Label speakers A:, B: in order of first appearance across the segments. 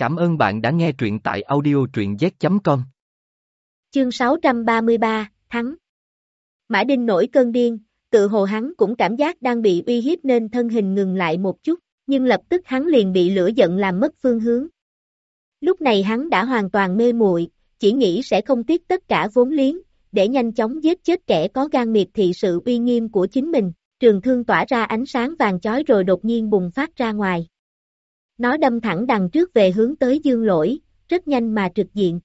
A: Cảm ơn bạn đã nghe truyện tại audio truyện z.com.
B: Chương 633, Thắng Mã Đinh nổi cơn điên, tự hồ hắn cũng cảm giác đang bị uy hiếp nên thân hình ngừng lại một chút, nhưng lập tức hắn liền bị lửa giận làm mất phương hướng. Lúc này hắn đã hoàn toàn mê muội, chỉ nghĩ sẽ không tiếc tất cả vốn liếng, để nhanh chóng giết chết kẻ có gan miệt thị sự uy nghiêm của chính mình, trường thương tỏa ra ánh sáng vàng chói rồi đột nhiên bùng phát ra ngoài. Nó đâm thẳng đằng trước về hướng tới dương lỗi, rất nhanh mà trực diện.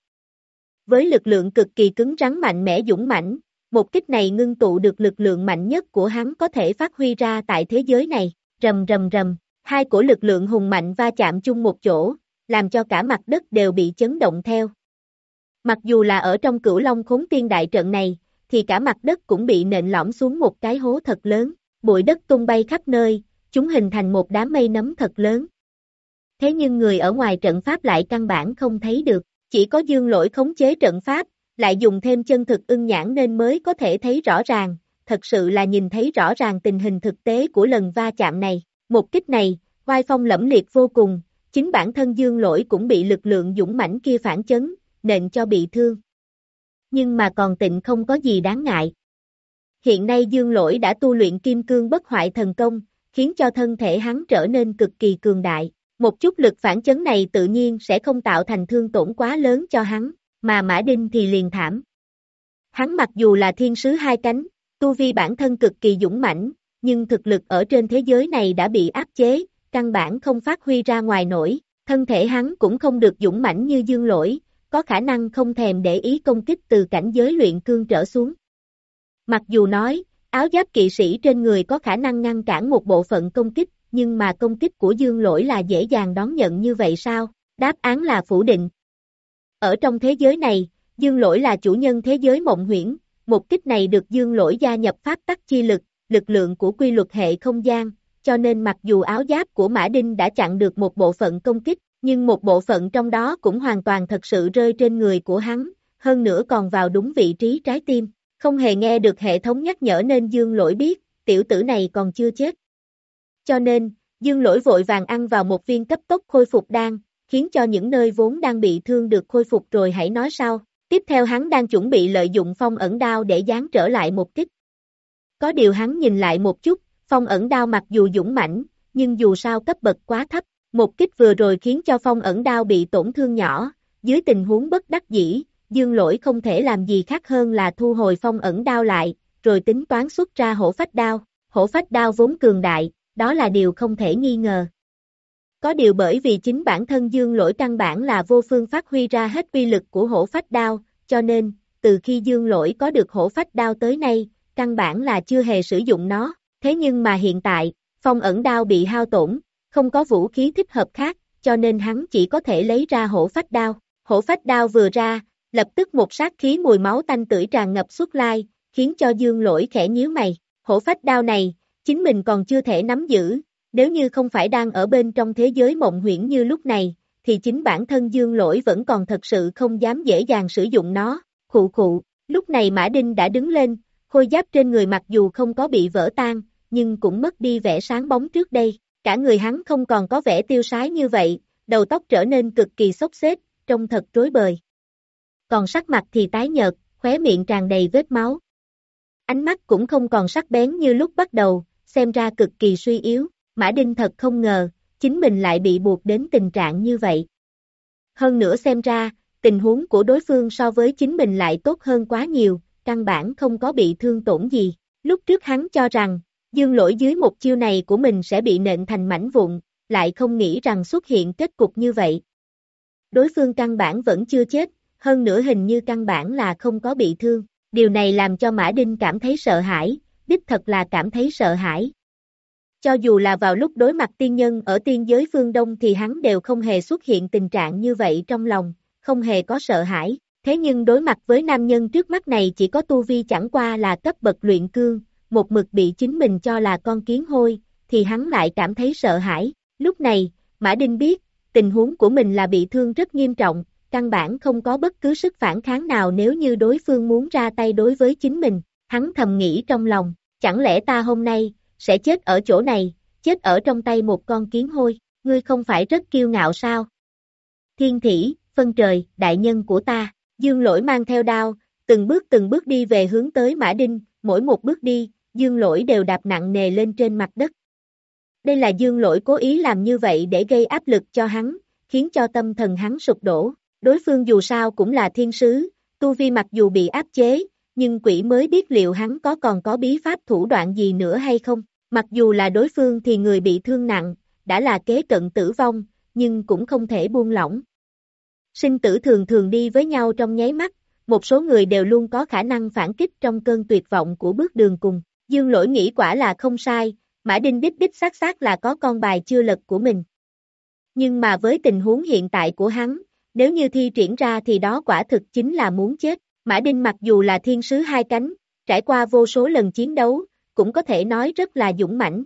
B: Với lực lượng cực kỳ cứng rắn mạnh mẽ dũng mãnh, một kích này ngưng tụ được lực lượng mạnh nhất của hắn có thể phát huy ra tại thế giới này, rầm rầm rầm, hai cổ lực lượng hùng mạnh va chạm chung một chỗ, làm cho cả mặt đất đều bị chấn động theo. Mặc dù là ở trong cửu long khốn tiên đại trận này, thì cả mặt đất cũng bị nện lõm xuống một cái hố thật lớn, bụi đất tung bay khắp nơi, chúng hình thành một đám mây nấm thật lớn. Thế nhưng người ở ngoài trận pháp lại căn bản không thấy được, chỉ có dương lỗi khống chế trận pháp, lại dùng thêm chân thực ưng nhãn nên mới có thể thấy rõ ràng, thật sự là nhìn thấy rõ ràng tình hình thực tế của lần va chạm này. Một kích này, vai phong lẫm liệt vô cùng, chính bản thân dương lỗi cũng bị lực lượng dũng mãnh kia phản chấn, nện cho bị thương. Nhưng mà còn tịnh không có gì đáng ngại. Hiện nay dương lỗi đã tu luyện kim cương bất hoại thần công, khiến cho thân thể hắn trở nên cực kỳ cường đại. Một chút lực phản chấn này tự nhiên sẽ không tạo thành thương tổn quá lớn cho hắn, mà Mã Đinh thì liền thảm. Hắn mặc dù là thiên sứ hai cánh, tu vi bản thân cực kỳ dũng mãnh, nhưng thực lực ở trên thế giới này đã bị áp chế, căn bản không phát huy ra ngoài nổi, thân thể hắn cũng không được dũng mãnh như dương lỗi, có khả năng không thèm để ý công kích từ cảnh giới luyện cương trở xuống. Mặc dù nói, áo giáp kỵ sĩ trên người có khả năng ngăn cản một bộ phận công kích, nhưng mà công kích của dương lỗi là dễ dàng đón nhận như vậy sao? Đáp án là phủ định. Ở trong thế giới này, dương lỗi là chủ nhân thế giới mộng huyễn, một kích này được dương lỗi gia nhập pháp tắc chi lực, lực lượng của quy luật hệ không gian, cho nên mặc dù áo giáp của Mã Đinh đã chặn được một bộ phận công kích, nhưng một bộ phận trong đó cũng hoàn toàn thật sự rơi trên người của hắn, hơn nữa còn vào đúng vị trí trái tim, không hề nghe được hệ thống nhắc nhở nên dương lỗi biết, tiểu tử này còn chưa chết. Cho nên, dương lỗi vội vàng ăn vào một viên cấp tốc khôi phục đan, khiến cho những nơi vốn đang bị thương được khôi phục rồi hãy nói sau. Tiếp theo hắn đang chuẩn bị lợi dụng phong ẩn đao để dán trở lại một kích. Có điều hắn nhìn lại một chút, phong ẩn đao mặc dù dũng mãnh, nhưng dù sao cấp bậc quá thấp, một kích vừa rồi khiến cho phong ẩn đao bị tổn thương nhỏ, dưới tình huống bất đắc dĩ, dương lỗi không thể làm gì khác hơn là thu hồi phong ẩn đao lại, rồi tính toán xuất ra hổ phách đao, hổ phách đao vốn cường đại, đó là điều không thể nghi ngờ. Có điều bởi vì chính bản thân dương lỗi căn bản là vô phương phát huy ra hết uy lực của hổ phách đao, cho nên, từ khi dương lỗi có được hổ phách đao tới nay, căn bản là chưa hề sử dụng nó, thế nhưng mà hiện tại, phong ẩn đao bị hao tổn, không có vũ khí thích hợp khác, cho nên hắn chỉ có thể lấy ra hổ phách đao. Hổ phách đao vừa ra, lập tức một sát khí mùi máu tanh tưởi tràn ngập xuất lai, khiến cho dương lỗi khẽ nhíu mày. Hổ phách đao này, chính mình còn chưa thể nắm giữ, nếu như không phải đang ở bên trong thế giới mộng huyễn như lúc này, thì chính bản thân dương lỗi vẫn còn thật sự không dám dễ dàng sử dụng nó. Khụ khụ, lúc này Mã Đinh đã đứng lên, khôi giáp trên người mặc dù không có bị vỡ tan, nhưng cũng mất đi vẻ sáng bóng trước đây. Cả người hắn không còn có vẻ tiêu sái như vậy, đầu tóc trở nên cực kỳ xốc xếp, trông thật rối bời. Còn sắc mặt thì tái nhợt, khóe miệng tràn đầy vết máu. Ánh mắt cũng không còn sắc bén như lúc bắt đầu, xem ra cực kỳ suy yếu. Mã Đinh thật không ngờ, chính mình lại bị buộc đến tình trạng như vậy. Hơn nữa xem ra, tình huống của đối phương so với chính mình lại tốt hơn quá nhiều, căn bản không có bị thương tổn gì. Lúc trước hắn cho rằng, dương lỗi dưới một chiêu này của mình sẽ bị nện thành mảnh vụn, lại không nghĩ rằng xuất hiện kết cục như vậy. Đối phương căn bản vẫn chưa chết, hơn nữa hình như căn bản là không có bị thương. Điều này làm cho Mã Đinh cảm thấy sợ hãi, đích thật là cảm thấy sợ hãi. Cho dù là vào lúc đối mặt tiên nhân ở tiên giới phương Đông thì hắn đều không hề xuất hiện tình trạng như vậy trong lòng, không hề có sợ hãi. Thế nhưng đối mặt với nam nhân trước mắt này chỉ có tu vi chẳng qua là cấp bậc luyện cương, một mực bị chính mình cho là con kiến hôi, thì hắn lại cảm thấy sợ hãi. Lúc này, Mã Đinh biết, tình huống của mình là bị thương rất nghiêm trọng, căn bản không có bất cứ sức phản kháng nào nếu như đối phương muốn ra tay đối với chính mình. Hắn thầm nghĩ trong lòng, chẳng lẽ ta hôm nay, sẽ chết ở chỗ này, chết ở trong tay một con kiến hôi, ngươi không phải rất kiêu ngạo sao? thiên thỉ, phân trời, đại nhân của ta, dương lỗi mang theo đao, từng bước từng bước đi về hướng tới Mã Đinh, mỗi một bước đi, dương lỗi đều đạp nặng nề lên trên mặt đất. Đây là dương lỗi cố ý làm như vậy để gây áp lực cho hắn, khiến cho tâm thần hắn sụp đổ. Đối phương dù sao cũng là thiên sứ, tu vi mặc dù bị áp chế, nhưng quỷ mới biết liệu hắn có còn có bí pháp thủ đoạn gì nữa hay không. Mặc dù là đối phương thì người bị thương nặng, đã là kế cận tử vong, nhưng cũng không thể buông lỏng. Sinh tử thường thường đi với nhau trong nháy mắt, một số người đều luôn có khả năng phản kích trong cơn tuyệt vọng của bước đường cùng. Dương lỗi nghĩ quả là không sai, Mã Đinh đích đích xác xác là có con bài chưa lật của mình. Nhưng mà với tình huống hiện tại của hắn, nếu như thi triển ra thì đó quả thực chính là muốn chết. Mã Đinh mặc dù là thiên sứ hai cánh, trải qua vô số lần chiến đấu, cũng có thể nói rất là dũng mãnh.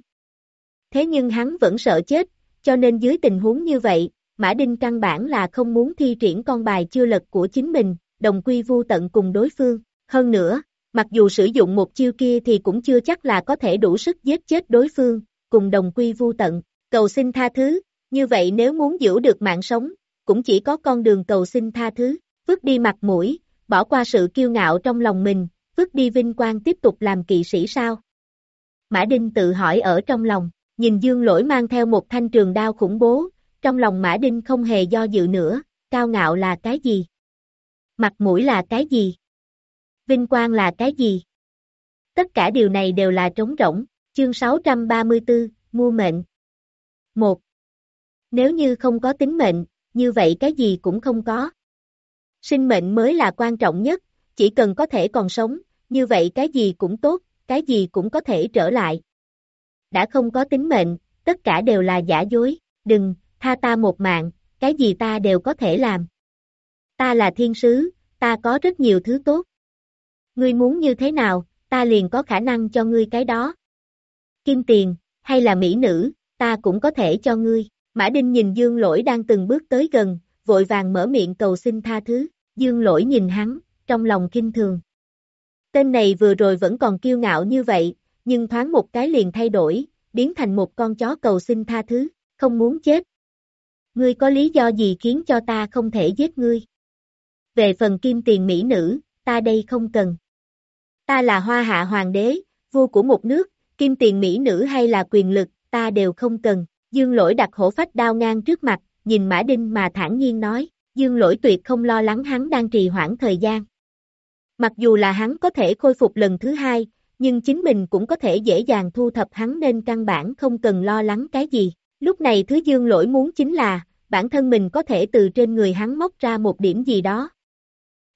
B: Thế nhưng hắn vẫn sợ chết, cho nên dưới tình huống như vậy, Mã Đinh căn bản là không muốn thi triển con bài chưa lật của chính mình, đồng quy vu tận cùng đối phương. Hơn nữa, mặc dù sử dụng một chiêu kia thì cũng chưa chắc là có thể đủ sức giết chết đối phương, cùng đồng quy vu tận. Cầu xin tha thứ, như vậy nếu muốn giữ được mạng sống, cũng chỉ có con đường cầu xin tha thứ, vứt đi mặt mũi, bỏ qua sự kiêu ngạo trong lòng mình, vứt đi vinh quang tiếp tục làm kỵ sĩ sao? Mã Đinh tự hỏi ở trong lòng, nhìn Dương Lỗi mang theo một thanh trường đao khủng bố, trong lòng Mã Đinh không hề do dự nữa, cao ngạo là cái gì? Mặt mũi là cái gì? Vinh quang là cái gì? Tất cả điều này đều là trống rỗng, chương 634, mua mệnh. 1. Nếu như không có tính mệnh, như vậy cái gì cũng không có. Sinh mệnh mới là quan trọng nhất, chỉ cần có thể còn sống, như vậy cái gì cũng tốt, cái gì cũng có thể trở lại. Đã không có tính mệnh, tất cả đều là giả dối, đừng, tha ta một mạng, cái gì ta đều có thể làm. Ta là thiên sứ, ta có rất nhiều thứ tốt. Ngươi muốn như thế nào, ta liền có khả năng cho ngươi cái đó. Kim tiền, hay là mỹ nữ, ta cũng có thể cho ngươi. Mã Đinh nhìn Dương Lỗi đang từng bước tới gần, vội vàng mở miệng cầu xin tha thứ. Dương Lỗi nhìn hắn, trong lòng kinh thường. Tên này vừa rồi vẫn còn kiêu ngạo như vậy, nhưng thoáng một cái liền thay đổi, biến thành một con chó cầu xin tha thứ, không muốn chết. Ngươi có lý do gì khiến cho ta không thể giết ngươi? Về phần kim tiền mỹ nữ, ta đây không cần. Ta là hoa hạ hoàng đế, vua của một nước, kim tiền mỹ nữ hay là quyền lực, ta đều không cần. Dương lỗi đặt hổ phách đao ngang trước mặt, nhìn Mã Đinh mà thản nhiên nói, Dương lỗi tuyệt không lo lắng hắn đang trì hoãn thời gian. Mặc dù là hắn có thể khôi phục lần thứ hai, nhưng chính mình cũng có thể dễ dàng thu thập hắn nên căn bản không cần lo lắng cái gì. Lúc này thứ dương lỗi muốn chính là, bản thân mình có thể từ trên người hắn móc ra một điểm gì đó.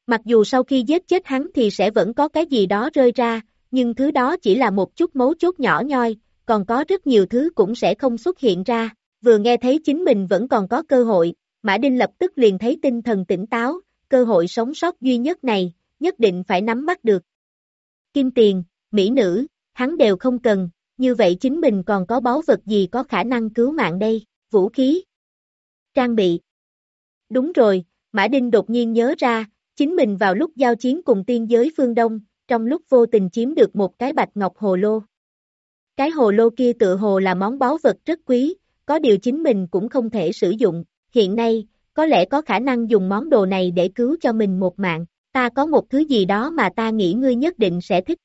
B: Mặc dù sau khi giết chết hắn thì sẽ vẫn có cái gì đó rơi ra, nhưng thứ đó chỉ là một chút mấu chốt nhỏ nhoi, còn có rất nhiều thứ cũng sẽ không xuất hiện ra. Vừa nghe thấy chính mình vẫn còn có cơ hội, Mã Đinh lập tức liền thấy tinh thần tỉnh táo, cơ hội sống sót duy nhất này, nhất định phải nắm bắt được. Kim tiền, mỹ nữ, hắn đều không cần, như vậy chính mình còn có báu vật gì có khả năng cứu mạng đây, vũ khí, trang bị. Đúng rồi, Mã Đinh đột nhiên nhớ ra, chính mình vào lúc giao chiến cùng tiên giới phương Đông, trong lúc vô tình chiếm được một cái bạch ngọc hồ lô. Cái hồ lô kia tự hồ là món báu vật rất quý, có điều chính mình cũng không thể sử dụng, hiện nay, có lẽ có khả năng dùng món đồ này để cứu cho mình một mạng, ta có một thứ gì đó mà ta nghĩ ngươi nhất định sẽ thích.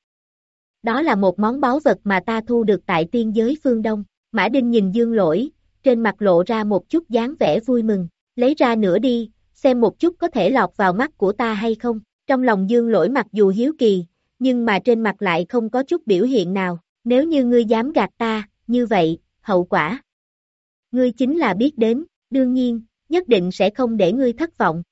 B: Đó là một món báu vật mà ta thu được tại tiên giới phương Đông, Mã Đinh nhìn dương lỗi, trên mặt lộ ra một chút dáng vẻ vui mừng, lấy ra nữa đi, xem một chút có thể lọt vào mắt của ta hay không, trong lòng dương lỗi mặc dù hiếu kỳ, nhưng mà trên mặt lại không có chút biểu hiện nào, nếu như ngươi dám gạt ta, như vậy, hậu quả. Ngươi chính là biết đến, đương nhiên, nhất định sẽ không để ngươi thất vọng.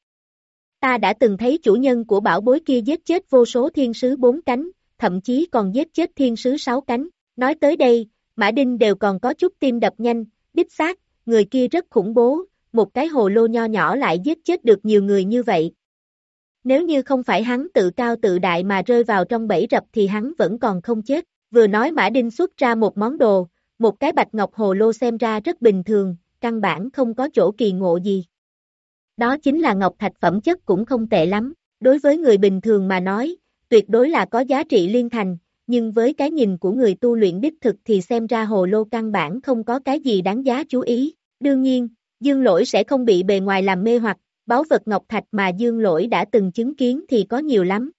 B: Ta đã từng thấy chủ nhân của bảo bối kia giết chết vô số thiên sứ bốn cánh, thậm chí còn giết chết thiên sứ sáu cánh. Nói tới đây, Mã Đinh đều còn có chút tim đập nhanh, đích xác, người kia rất khủng bố, một cái hồ lô nho nhỏ lại giết chết được nhiều người như vậy. Nếu như không phải hắn tự cao tự đại mà rơi vào trong bẫy rập thì hắn vẫn còn không chết. Vừa nói Mã Đinh xuất ra một món đồ, một cái bạch ngọc hồ lô xem ra rất bình thường, căn bản không có chỗ kỳ ngộ gì. Đó chính là ngọc thạch phẩm chất cũng không tệ lắm, đối với người bình thường mà nói, tuyệt đối là có giá trị liên thành, nhưng với cái nhìn của người tu luyện đích thực thì xem ra hồ lô căn bản không có cái gì đáng giá chú ý. Đương nhiên, Dương lỗi sẽ không bị bề ngoài làm mê hoặc, báu vật ngọc thạch mà dương lỗi đã từng chứng kiến thì có nhiều lắm.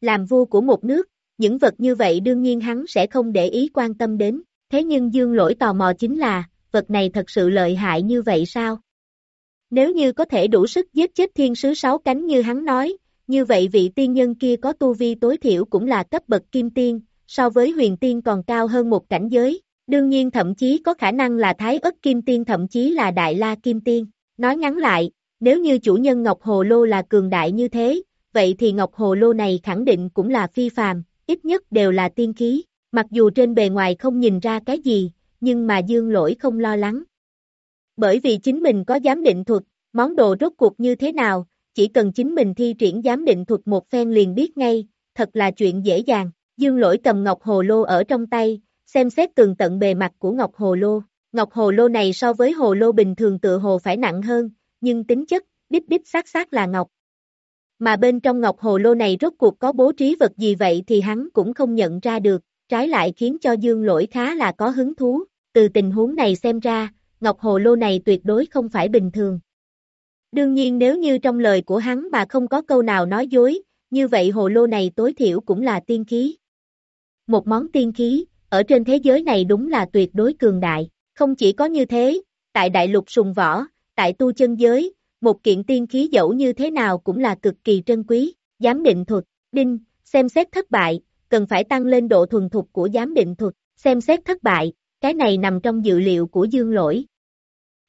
B: Làm vua của một nước, những vật như vậy đương nhiên hắn sẽ không để ý quan tâm đến, thế nhưng dương lỗi tò mò chính là, vật này thật sự lợi hại như vậy sao? Nếu như có thể đủ sức giết chết thiên sứ sáu cánh như hắn nói, như vậy vị tiên nhân kia có tu vi tối thiểu cũng là cấp bậc kim tiên, so với huyền tiên còn cao hơn một cảnh giới, đương nhiên thậm chí có khả năng là thái ất kim tiên thậm chí là đại la kim tiên. Nói ngắn lại, nếu như chủ nhân Ngọc Hồ Lô là cường đại như thế, vậy thì Ngọc Hồ Lô này khẳng định cũng là phi phàm, ít nhất đều là tiên khí, mặc dù trên bề ngoài không nhìn ra cái gì, nhưng mà dương lỗi không lo lắng. Bởi vì chính mình có giám định thuật, món đồ rốt cuộc như thế nào, chỉ cần chính mình thi triển giám định thuật một phen liền biết ngay, thật là chuyện dễ dàng. Dương lỗi cầm ngọc hồ lô ở trong tay, xem xét tường tận bề mặt của ngọc hồ lô. Ngọc hồ lô này so với hồ lô bình thường tự hồ phải nặng hơn, nhưng tính chất, đích đích xác xác là ngọc. Mà bên trong ngọc hồ lô này rốt cuộc có bố trí vật gì vậy thì hắn cũng không nhận ra được, trái lại khiến cho dương lỗi khá là có hứng thú. Từ tình huống này xem ra, ngọc hồ lô này tuyệt đối không phải bình thường. Đương nhiên nếu như trong lời của hắn mà không có câu nào nói dối, như vậy hồ lô này tối thiểu cũng là tiên khí. Một món tiên khí, ở trên thế giới này đúng là tuyệt đối cường đại. Không chỉ có như thế, tại đại lục sùng võ, tại tu chân giới, một kiện tiên khí dẫu như thế nào cũng là cực kỳ trân quý. Giám định thuật, đinh, xem xét thất bại, cần phải tăng lên độ thuần thục của giám định thuật, xem xét thất bại, cái này nằm trong dự liệu của dương lỗi.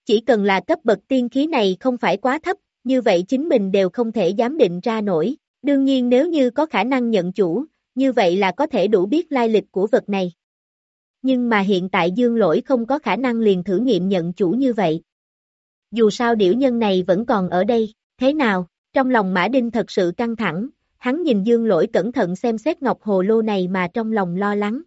B: Chỉ cần là cấp bậc tiên khí này không phải quá thấp, như vậy chính mình đều không thể giám định ra nổi. Đương nhiên nếu như có khả năng nhận chủ, như vậy là có thể đủ biết lai lịch của vật này. Nhưng mà hiện tại dương lỗi không có khả năng liền thử nghiệm nhận chủ như vậy. Dù sao điểu nhân này vẫn còn ở đây, thế nào, trong lòng Mã Đinh thật sự căng thẳng, hắn nhìn dương lỗi cẩn thận xem xét ngọc hồ lô này mà trong lòng lo lắng.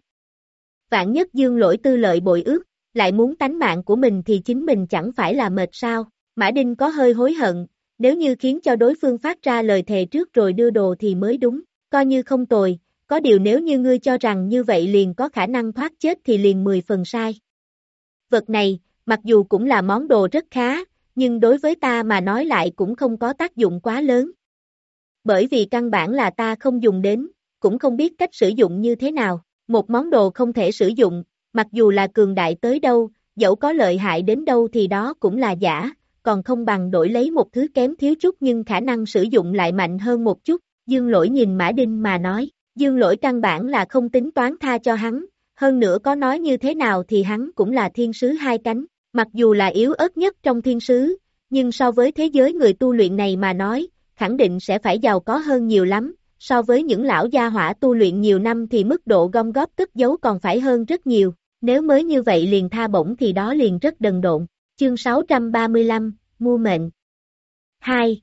B: Vạn nhất dương lỗi tư lợi bội ước, lại muốn tánh mạng của mình thì chính mình chẳng phải là mệt sao, Mã Đinh có hơi hối hận, nếu như khiến cho đối phương phát ra lời thề trước rồi đưa đồ thì mới đúng, coi như không tồi, có điều nếu như ngươi cho rằng như vậy liền có khả năng thoát chết thì liền 10 phần sai. Vật này, mặc dù cũng là món đồ rất khá, nhưng đối với ta mà nói lại cũng không có tác dụng quá lớn. Bởi vì căn bản là ta không dùng đến, cũng không biết cách sử dụng như thế nào, một món đồ không thể sử dụng, mặc dù là cường đại tới đâu, dẫu có lợi hại đến đâu thì đó cũng là giả, còn không bằng đổi lấy một thứ kém thiếu chút nhưng khả năng sử dụng lại mạnh hơn một chút, dương lỗi nhìn Mã Đinh mà nói, dương lỗi căn bản là không tính toán tha cho hắn, hơn nữa có nói như thế nào thì hắn cũng là thiên sứ hai cánh, mặc dù là yếu ớt nhất trong thiên sứ, nhưng so với thế giới người tu luyện này mà nói, khẳng định sẽ phải giàu có hơn nhiều lắm, so với những lão gia hỏa tu luyện nhiều năm thì mức độ gom góp cất giấu còn phải hơn rất nhiều, nếu mới như vậy liền tha bổng thì đó liền rất đần độn. Chương 635, Mua mệnh 2.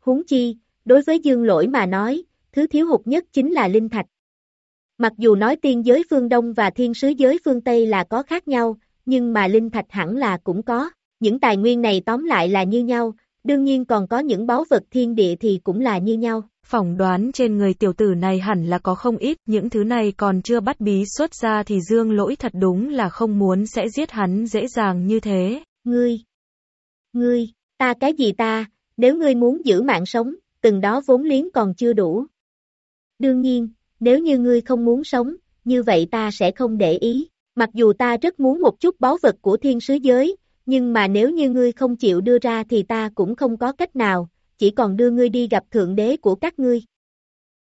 B: Huống chi, đối với dương lỗi mà nói, thứ thiếu hụt nhất chính là linh thạch. Mặc dù nói tiên giới phương Đông và thiên sứ giới phương Tây là có khác nhau, nhưng mà linh thạch hẳn là cũng có. Những tài nguyên này tóm lại là như nhau, đương nhiên còn có những báu vật thiên địa thì cũng là như nhau.
C: Phỏng đoán trên người tiểu tử này hẳn là có không ít, những thứ này còn chưa bắt bí xuất ra thì dương lỗi thật đúng là không muốn sẽ giết hắn dễ dàng như thế.
B: Ngươi! Ngươi! Ta cái gì ta? Nếu ngươi muốn giữ mạng sống, từng đó vốn liếng còn chưa đủ. Đương nhiên, nếu như ngươi không muốn sống, như vậy ta sẽ không để ý. Mặc dù ta rất muốn một chút báu vật của thiên sứ giới, nhưng mà nếu như ngươi không chịu đưa ra thì ta cũng không có cách nào, chỉ còn đưa ngươi đi gặp thượng đế của các ngươi.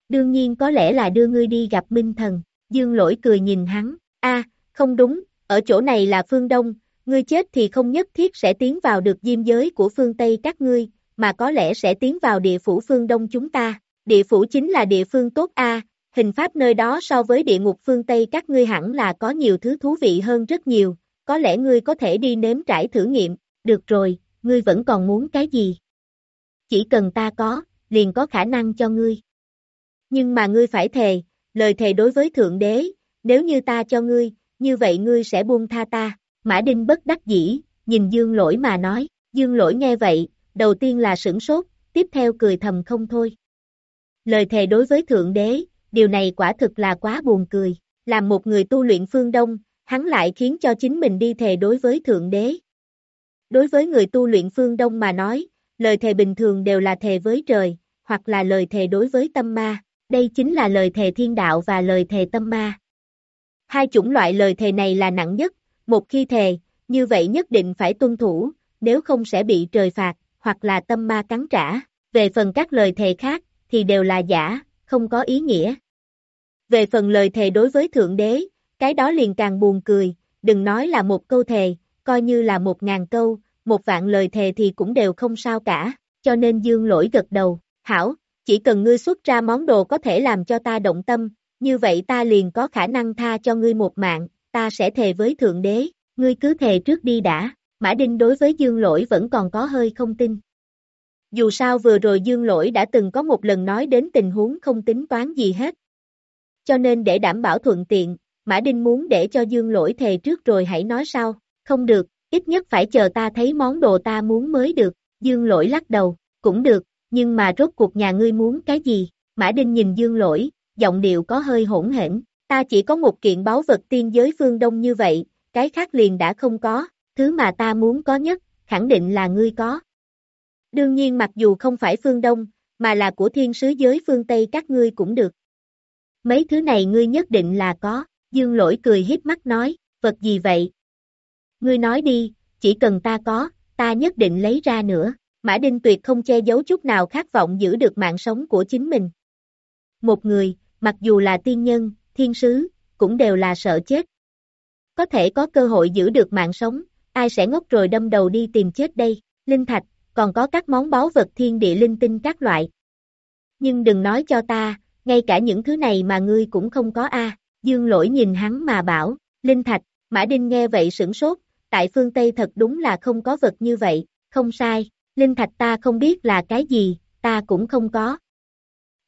B: Đương nhiên có lẽ là đưa ngươi đi gặp minh thần, dương lỗi cười nhìn hắn, a không đúng, ở chỗ này là phương Đông, ngươi chết thì không nhất thiết sẽ tiến vào được diêm giới của phương Tây các ngươi, mà có lẽ sẽ tiến vào địa phủ phương Đông chúng ta, địa phủ chính là địa phương tốt a hình pháp nơi đó so với địa ngục phương Tây các ngươi hẳn là có nhiều thứ thú vị hơn rất nhiều, có lẽ ngươi có thể đi nếm trải thử nghiệm, được rồi, ngươi vẫn còn muốn cái gì? Chỉ cần ta có, liền có khả năng cho ngươi. Nhưng mà ngươi phải thề, lời thề đối với Thượng Đế, nếu như ta cho ngươi, như vậy ngươi sẽ buông tha ta. Mã Đinh bất đắc dĩ, nhìn Dương Lỗi mà nói, Dương Lỗi nghe vậy, đầu tiên là sửng sốt, tiếp theo cười thầm không thôi. Lời thề đối với Thượng Đế, điều này quả thực là quá buồn cười, làm một người tu luyện phương Đông, hắn lại khiến cho chính mình đi thề đối với Thượng Đế. Đối với người tu luyện phương Đông mà nói, lời thề bình thường đều là thề với trời, hoặc là lời thề đối với tâm ma. Đây chính là lời thề thiên đạo và lời thề tâm ma. Hai chủng loại lời thề này là nặng nhất, một khi thề, như vậy nhất định phải tuân thủ, nếu không sẽ bị trời phạt, hoặc là tâm ma cắn trả. Về phần các lời thề khác, thì đều là giả, không có ý nghĩa. Về phần lời thề đối với Thượng Đế, cái đó liền càng buồn cười, đừng nói là một câu thề, coi như là một ngàn câu, một vạn lời thề thì cũng đều không sao cả, cho nên dương lỗi gật đầu, hảo, chỉ cần ngươi xuất ra món đồ có thể làm cho ta động tâm, như vậy ta liền có khả năng tha cho ngươi một mạng, ta sẽ thề với Thượng Đế, ngươi cứ thề trước đi đã, Mã Đinh đối với Dương Lỗi vẫn còn có hơi không tin. Dù sao vừa rồi Dương Lỗi đã từng có một lần nói đến tình huống không tính toán gì hết. Cho nên để đảm bảo thuận tiện, Mã Đinh muốn để cho Dương Lỗi thề trước rồi hãy nói sau, không được, ít nhất phải chờ ta thấy món đồ ta muốn mới được, Dương Lỗi lắc đầu, cũng được, nhưng mà rốt cuộc nhà ngươi muốn cái gì? Mã Đinh nhìn Dương Lỗi, giọng điệu có hơi hỗn hển, ta chỉ có một kiện báu vật tiên giới phương Đông như vậy, cái khác liền đã không có, thứ mà ta muốn có nhất, khẳng định là ngươi có. Đương nhiên mặc dù không phải phương Đông, mà là của thiên sứ giới phương Tây các ngươi cũng được. Mấy thứ này ngươi nhất định là có, dương lỗi cười hiếp mắt nói, vật gì vậy? Ngươi nói đi, chỉ cần ta có, ta nhất định lấy ra nữa. Mã Đinh Tuyệt không che giấu chút nào khát vọng giữ được mạng sống của chính mình. Một người, mặc dù là tiên nhân, thiên sứ, cũng đều là sợ chết. Có thể có cơ hội giữ được mạng sống, ai sẽ ngốc rồi đâm đầu đi tìm chết đây, linh thạch, còn có các món báu vật thiên địa linh tinh các loại. Nhưng đừng nói cho ta, ngay cả những thứ này mà ngươi cũng không có a. Dương lỗi nhìn hắn mà bảo, linh thạch, Mã Đinh nghe vậy sửng sốt, tại phương Tây thật đúng là không có vật như vậy, không sai, linh thạch ta không biết là cái gì, ta cũng không có.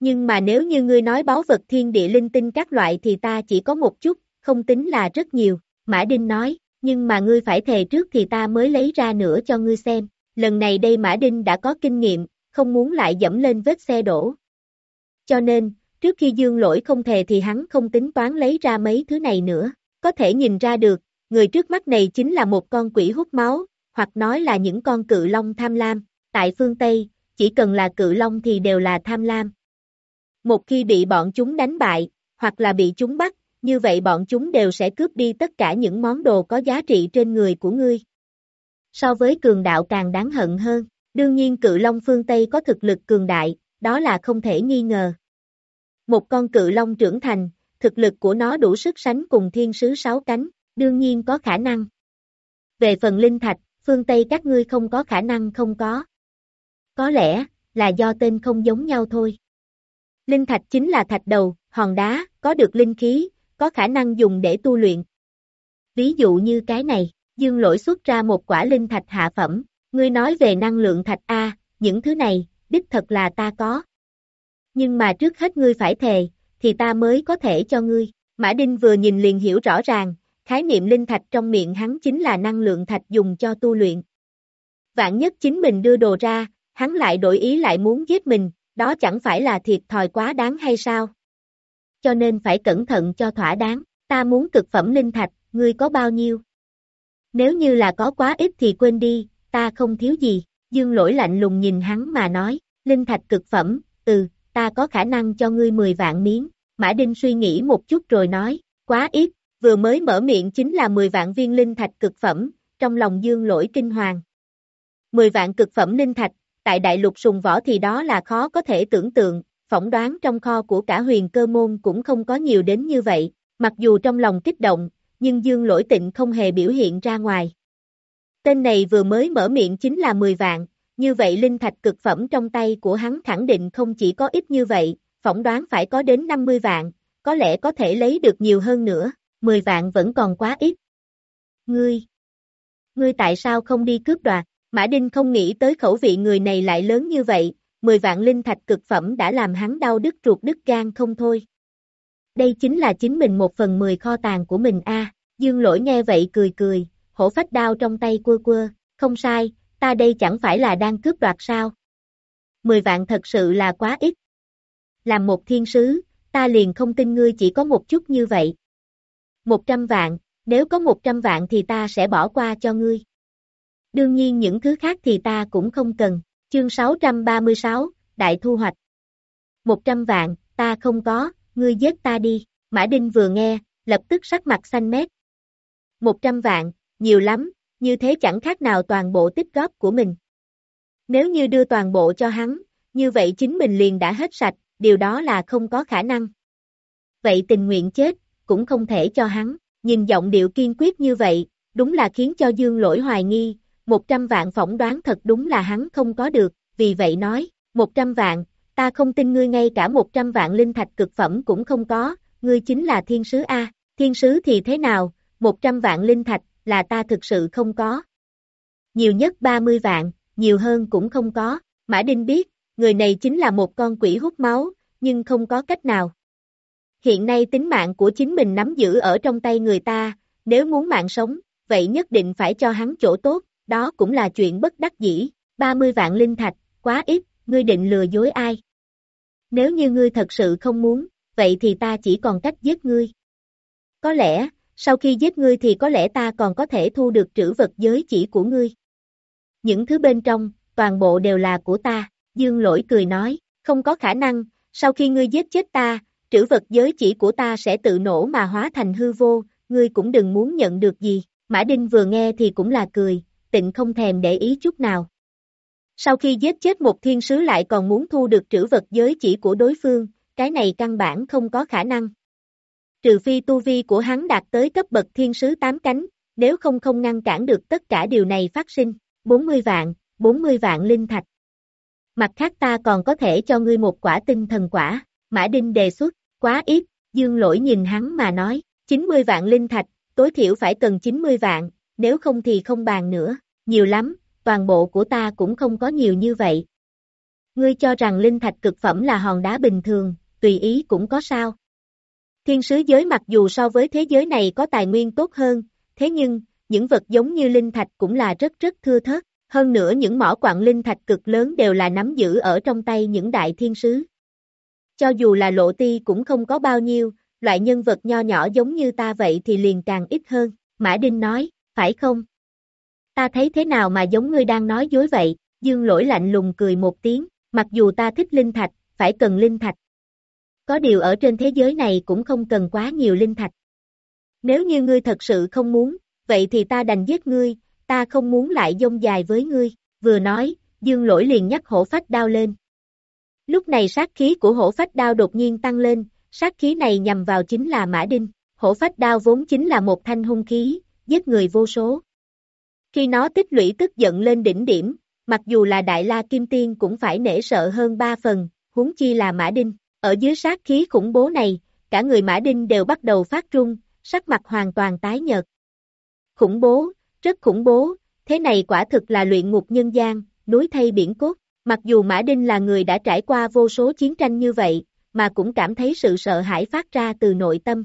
B: Nhưng mà nếu như ngươi nói báu vật thiên địa linh tinh các loại thì ta chỉ có một chút, không tính là rất nhiều, Mã Đinh nói, nhưng mà ngươi phải thề trước thì ta mới lấy ra nữa cho ngươi xem, lần này đây Mã Đinh đã có kinh nghiệm, không muốn lại dẫm lên vết xe đổ. Cho nên, trước khi dương lỗi không thề thì hắn không tính toán lấy ra mấy thứ này nữa, có thể nhìn ra được, người trước mắt này chính là một con quỷ hút máu, hoặc nói là những con cự long tham lam, tại phương Tây, chỉ cần là cự long thì đều là tham lam. Một khi bị bọn chúng đánh bại, hoặc là bị chúng bắt, như vậy bọn chúng đều sẽ cướp đi tất cả những món đồ có giá trị trên người của ngươi. So với cường đạo càng đáng hận hơn, đương nhiên cự long phương Tây có thực lực cường đại, đó là không thể nghi ngờ. Một con cự long trưởng thành, thực lực của nó đủ sức sánh cùng thiên sứ sáu cánh, đương nhiên có khả năng. Về phần linh thạch, phương Tây các ngươi không có khả năng không có. Có lẽ, là do tên không giống nhau thôi. Linh thạch chính là thạch đầu, hòn đá, có được linh khí, có khả năng dùng để tu luyện. Ví dụ như cái này, dương lỗi xuất ra một quả linh thạch hạ phẩm, ngươi nói về năng lượng thạch A, những thứ này, đích thật là ta có. Nhưng mà trước hết ngươi phải thề, thì ta mới có thể cho ngươi. Mã Đinh vừa nhìn liền hiểu rõ ràng, khái niệm linh thạch trong miệng hắn chính là năng lượng thạch dùng cho tu luyện. Vạn nhất chính mình đưa đồ ra, hắn lại đổi ý lại muốn giết mình, đó chẳng phải là thiệt thòi quá đáng hay sao? Cho nên phải cẩn thận cho thỏa đáng, ta muốn cực phẩm linh thạch, ngươi có bao nhiêu? Nếu như là có quá ít thì quên đi, ta không thiếu gì, dương lỗi lạnh lùng nhìn hắn mà nói, linh thạch cực phẩm, ừ, ta có khả năng cho ngươi 10 vạn miếng, Mã Đinh suy nghĩ một chút rồi nói, quá ít, vừa mới mở miệng chính là 10 vạn viên linh thạch cực phẩm, trong lòng dương lỗi kinh hoàng. 10 vạn cực phẩm linh thạch, tại đại lục sùng võ thì đó là khó có thể tưởng tượng, phỏng đoán trong kho của cả huyền cơ môn cũng không có nhiều đến như vậy, mặc dù trong lòng kích động, nhưng dương lỗi tịnh không hề biểu hiện ra ngoài. Tên này vừa mới mở miệng chính là 10 vạn, như vậy linh thạch cực phẩm trong tay của hắn khẳng định không chỉ có ít như vậy, phỏng đoán phải có đến 50 vạn, có lẽ có thể lấy được nhiều hơn nữa, 10 vạn vẫn còn quá ít. Ngươi! Ngươi tại sao không đi cướp đoạt? Mã Đinh không nghĩ tới khẩu vị người này lại lớn như vậy, 10 vạn linh thạch cực phẩm đã làm hắn đau đứt ruột đứt gan không thôi. Đây chính là chính mình một phần 10 kho tàng của mình a. Dương lỗi nghe vậy cười cười, hổ phách đao trong tay quơ quơ, không sai, ta đây chẳng phải là đang cướp đoạt sao. 10 vạn thật sự là quá ít. Làm một thiên sứ, ta liền không tin ngươi chỉ có một chút như vậy. 100 vạn, nếu có 100 vạn thì ta sẽ bỏ qua cho ngươi. đương nhiên những thứ khác thì ta cũng không cần. Chương 636, Đại Thu Hoạch 100 vạn, ta không có, ngươi giết ta đi. Mã Đinh vừa nghe, lập tức sắc mặt xanh mét. 100 vạn, nhiều lắm, như thế chẳng khác nào toàn bộ tích góp của mình. Nếu như đưa toàn bộ cho hắn, như vậy chính mình liền đã hết sạch, điều đó là không có khả năng. Vậy tình nguyện chết, cũng không thể cho hắn, nhìn giọng điệu kiên quyết như vậy, đúng là khiến cho Dương lỗi hoài nghi, 100 vạn phỏng đoán thật đúng là hắn không có được, vì vậy nói, 100 vạn, ta không tin ngươi ngay cả 100 vạn linh thạch cực phẩm cũng không có, ngươi chính là thiên sứ A, thiên sứ thì thế nào, 100 vạn linh thạch, là ta thực sự không có. Nhiều nhất 30 vạn, nhiều hơn cũng không có, Mã Đinh biết, người này chính là một con quỷ hút máu, nhưng không có cách nào. Hiện nay tính mạng của chính mình nắm giữ ở trong tay người ta, nếu muốn mạng sống, vậy nhất định phải cho hắn chỗ tốt, đó cũng là chuyện bất đắc dĩ, 30 vạn linh thạch, quá ít, ngươi định lừa dối ai? Nếu như ngươi thật sự không muốn, vậy thì ta chỉ còn cách giết ngươi. Có lẽ, sau khi giết ngươi thì có lẽ ta còn có thể thu được trữ vật giới chỉ của ngươi. Những thứ bên trong, toàn bộ đều là của ta, dương lỗi cười nói, không có khả năng, sau khi ngươi giết chết ta, trữ vật giới chỉ của ta sẽ tự nổ mà hóa thành hư vô, ngươi cũng đừng muốn nhận được gì. Mã Đinh vừa nghe thì cũng là cười, tịnh không thèm để ý chút nào. Sau khi giết chết một thiên sứ lại còn muốn thu được trữ vật giới chỉ của đối phương, cái này căn bản không có khả năng. Trừ phi tu vi của hắn đạt tới cấp bậc thiên sứ tám cánh, nếu không không ngăn cản được tất cả điều này phát sinh, 40 vạn, 40 vạn linh thạch. Mặt khác ta còn có thể cho ngươi một quả tinh thần quả, Mã Đinh đề xuất, quá ít, dương lỗi nhìn hắn mà nói, 90 vạn linh thạch, tối thiểu phải cần 90 vạn, nếu không thì không bàn nữa, nhiều lắm, toàn bộ của ta cũng không có nhiều như vậy. Ngươi cho rằng linh thạch cực phẩm là hòn đá bình thường, tùy ý cũng có sao. Thiên sứ giới mặc dù so với thế giới này có tài nguyên tốt hơn, thế nhưng, những vật giống như linh thạch cũng là rất rất thưa thớt, hơn nữa những mỏ quặng linh thạch cực lớn đều là nắm giữ ở trong tay những đại thiên sứ. Cho dù là lộ ti cũng không có bao nhiêu, loại nhân vật nho nhỏ giống như ta vậy thì liền càng ít hơn, Mã Đinh nói, phải không? Ta thấy thế nào mà giống ngươi đang nói dối vậy, dương lỗi lạnh lùng cười một tiếng, mặc dù ta thích linh thạch, phải cần linh thạch. Có điều ở trên thế giới này cũng không cần quá nhiều linh thạch. Nếu như ngươi thật sự không muốn, vậy thì ta đành giết ngươi, ta không muốn lại dông dài với ngươi, vừa nói, dương lỗi liền nhắc hổ phách đao lên. Lúc này sát khí của hổ phách đao đột nhiên tăng lên, sát khí này nhằm vào chính là Mã Đinh, hổ phách đao vốn chính là một thanh hung khí, giết người vô số. Khi nó tích lũy tức giận lên đỉnh điểm, mặc dù là Đại La Kim Tiên cũng phải nể sợ hơn ba phần, huống chi là Mã Đinh. Ở dưới sát khí khủng bố này, cả người Mã Đinh đều bắt đầu phát run, sắc mặt hoàn toàn tái nhợt. Khủng bố, rất khủng bố, thế này quả thực là luyện ngục nhân gian, núi thay biển cốt. Mặc dù Mã Đinh là người đã trải qua vô số chiến tranh như vậy, mà cũng cảm thấy sự sợ hãi phát ra từ nội tâm.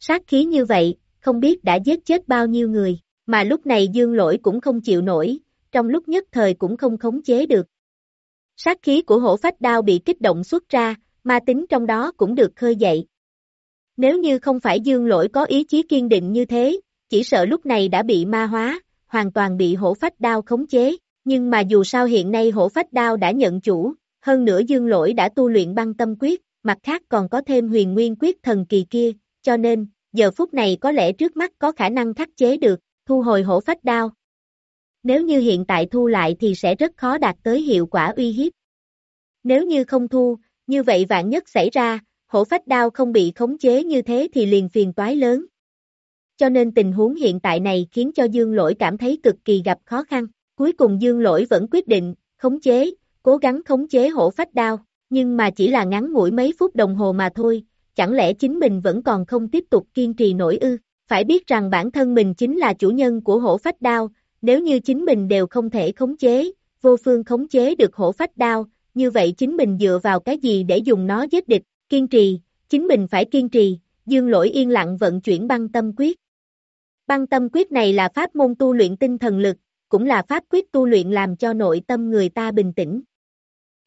B: Sát khí như vậy, không biết đã giết chết bao nhiêu người, mà lúc này dương lỗi cũng không chịu nổi, trong lúc nhất thời cũng không khống chế được. Sát khí của hổ phách đao bị kích động xuất ra, ma tính trong đó cũng được khơi dậy. Nếu như không phải dương lỗi có ý chí kiên định như thế, chỉ sợ lúc này đã bị ma hóa, hoàn toàn bị hổ phách đao khống chế, nhưng mà dù sao hiện nay hổ phách đao đã nhận chủ, hơn nữa dương lỗi đã tu luyện băng tâm quyết, mặt khác còn có thêm huyền nguyên quyết thần kỳ kia, cho nên, giờ phút này có lẽ trước mắt có khả năng khắc chế được, thu hồi hổ phách đao. Nếu như hiện tại thu lại thì sẽ rất khó đạt tới hiệu quả uy hiếp. Nếu như không thu, như vậy vạn nhất xảy ra, hổ phách đao không bị khống chế như thế thì liền phiền toái lớn. Cho nên tình huống hiện tại này khiến cho Dương Lỗi cảm thấy cực kỳ gặp khó khăn. Cuối cùng Dương Lỗi vẫn quyết định, khống chế, cố gắng khống chế hổ phách đao, nhưng mà chỉ là ngắn ngủi mấy phút đồng hồ mà thôi, chẳng lẽ chính mình vẫn còn không tiếp tục kiên trì nổi ư? Phải biết rằng bản thân mình chính là chủ nhân của hổ phách đao, nếu như chính mình đều không thể khống chế, vô phương khống chế được hổ phách đao, như vậy chính mình dựa vào cái gì để dùng nó giết địch, kiên trì, chính mình phải kiên trì, dương lỗi yên lặng vận chuyển băng tâm quyết. Băng tâm quyết này là pháp môn tu luyện tinh thần lực, cũng là pháp quyết tu luyện làm cho nội tâm người ta bình tĩnh.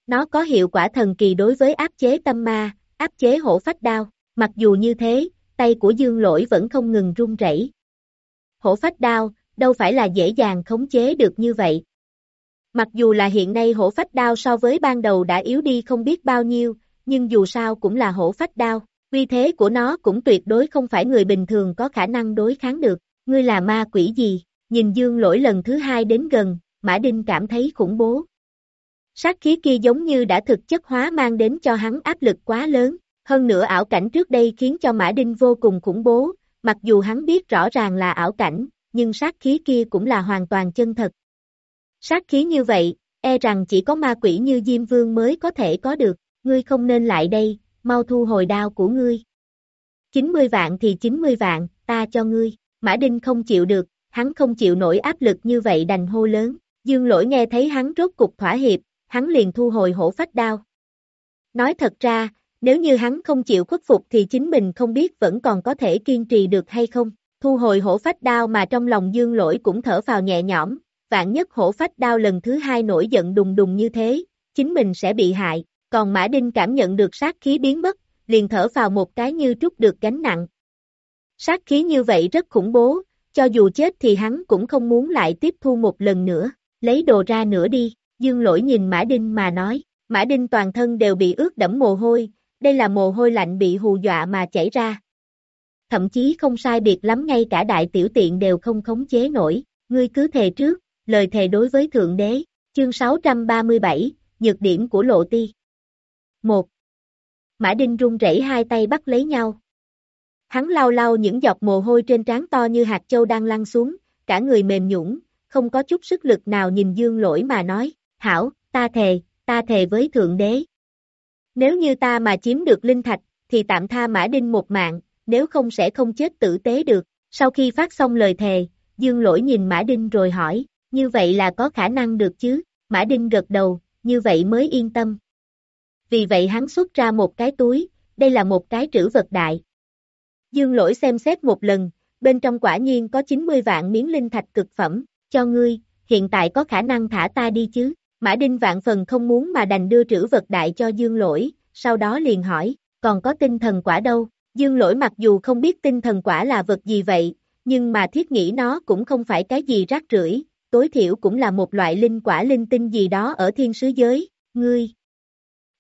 B: Nó có hiệu quả thần kỳ đối với áp chế tâm ma, áp chế hổ phách đao, mặc dù như thế, tay của dương lỗi vẫn không ngừng run rẩy. Hổ phách đao, đâu phải là dễ dàng khống chế được như vậy. Mặc dù là hiện nay hổ phách đao so với ban đầu đã yếu đi không biết bao nhiêu, nhưng dù sao cũng là hổ phách đao, uy thế của nó cũng tuyệt đối không phải người bình thường có khả năng đối kháng được. Ngươi là ma quỷ gì? Nhìn dương lỗi lần thứ hai đến gần, Mã Đinh cảm thấy khủng bố. Sát khí kia giống như đã thực chất hóa mang đến cho hắn áp lực quá lớn, hơn nữa ảo cảnh trước đây khiến cho Mã Đinh vô cùng khủng bố, mặc dù hắn biết rõ ràng là ảo cảnh, nhưng sát khí kia cũng là hoàn toàn chân thật. Sát khí như vậy, e rằng chỉ có ma quỷ như Diêm Vương mới có thể có được, ngươi không nên lại đây, mau thu hồi đao của ngươi. 90 vạn thì 90 vạn, ta cho ngươi, Mã Đinh không chịu được, hắn không chịu nổi áp lực như vậy đành hô lớn, Dương lỗi nghe thấy hắn rốt cục thỏa hiệp, hắn liền thu hồi hổ phách đao. Nói thật ra, nếu như hắn không chịu khuất phục thì chính mình không biết vẫn còn có thể kiên trì được hay không. Thu hồi hổ phách đao mà trong lòng dương lỗi cũng thở vào nhẹ nhõm, vạn nhất hổ phách đao lần thứ hai nổi giận đùng đùng như thế, chính mình sẽ bị hại, còn Mã Đinh cảm nhận được sát khí biến mất, liền thở vào một cái như trút được gánh nặng. Sát khí như vậy rất khủng bố, cho dù chết thì hắn cũng không muốn lại tiếp thu một lần nữa, lấy đồ ra nữa đi, dương lỗi nhìn Mã Đinh mà nói, Mã Đinh toàn thân đều bị ướt đẫm mồ hôi, đây là mồ hôi lạnh bị hù dọa mà chảy ra. Thậm chí không sai biệt lắm ngay cả đại tiểu tiện đều không khống chế nổi, ngươi cứ thề trước, lời thề đối với Thượng Đế, chương 637, nhược điểm của Lộ Ti. 1. Mã Đinh run rẩy hai tay bắt lấy nhau. Hắn lau lau những giọt mồ hôi trên trán to như hạt châu đang lăn xuống, cả người mềm nhũn, không có chút sức lực nào nhìn Dương Lỗi mà nói, hảo, ta thề, ta thề với Thượng Đế. Nếu như ta mà chiếm được linh thạch, thì tạm tha Mã Đinh một mạng, nếu không sẽ không chết tử tế được. Sau khi phát xong lời thề, Dương Lỗi nhìn Mã Đinh rồi hỏi, như vậy là có khả năng được chứ? Mã Đinh gật đầu, như vậy mới yên tâm. Vì vậy hắn xuất ra một cái túi, đây là một cái trữ vật đại. Dương Lỗi xem xét một lần, bên trong quả nhiên có 90 vạn miếng linh thạch cực phẩm, cho ngươi, hiện tại có khả năng thả ta đi chứ? Mã Đinh vạn phần không muốn mà đành đưa trữ vật đại cho Dương Lỗi, sau đó liền hỏi, còn có tinh thần quả đâu? Dương Lỗi mặc dù không biết tinh thần quả là vật gì vậy, nhưng mà thiết nghĩ nó cũng không phải cái gì rác rưởi, tối thiểu cũng là một loại linh quả linh tinh gì đó ở thiên sứ giới, ngươi.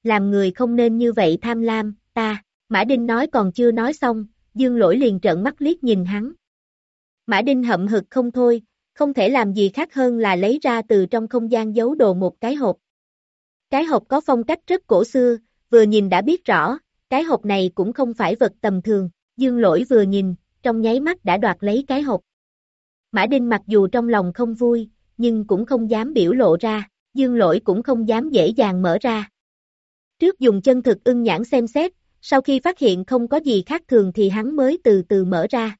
B: Làm người không nên như vậy tham lam, ta, Mã Đinh nói còn chưa nói xong, Dương Lỗi liền trợn mắt liếc nhìn hắn. Mã Đinh hậm hực không thôi, không thể làm gì khác hơn là lấy ra từ trong không gian giấu đồ một cái hộp. Cái hộp có phong cách rất cổ xưa, vừa nhìn đã biết rõ, cái hộp này cũng không phải vật tầm thường, dương lỗi vừa nhìn, trong nháy mắt đã đoạt lấy cái hộp. Mã Đinh mặc dù trong lòng không vui, nhưng cũng không dám biểu lộ ra, dương lỗi cũng không dám dễ dàng mở ra. Trước dùng chân thực ưng nhãn xem xét, sau khi phát hiện không có gì khác thường thì hắn mới từ từ mở ra.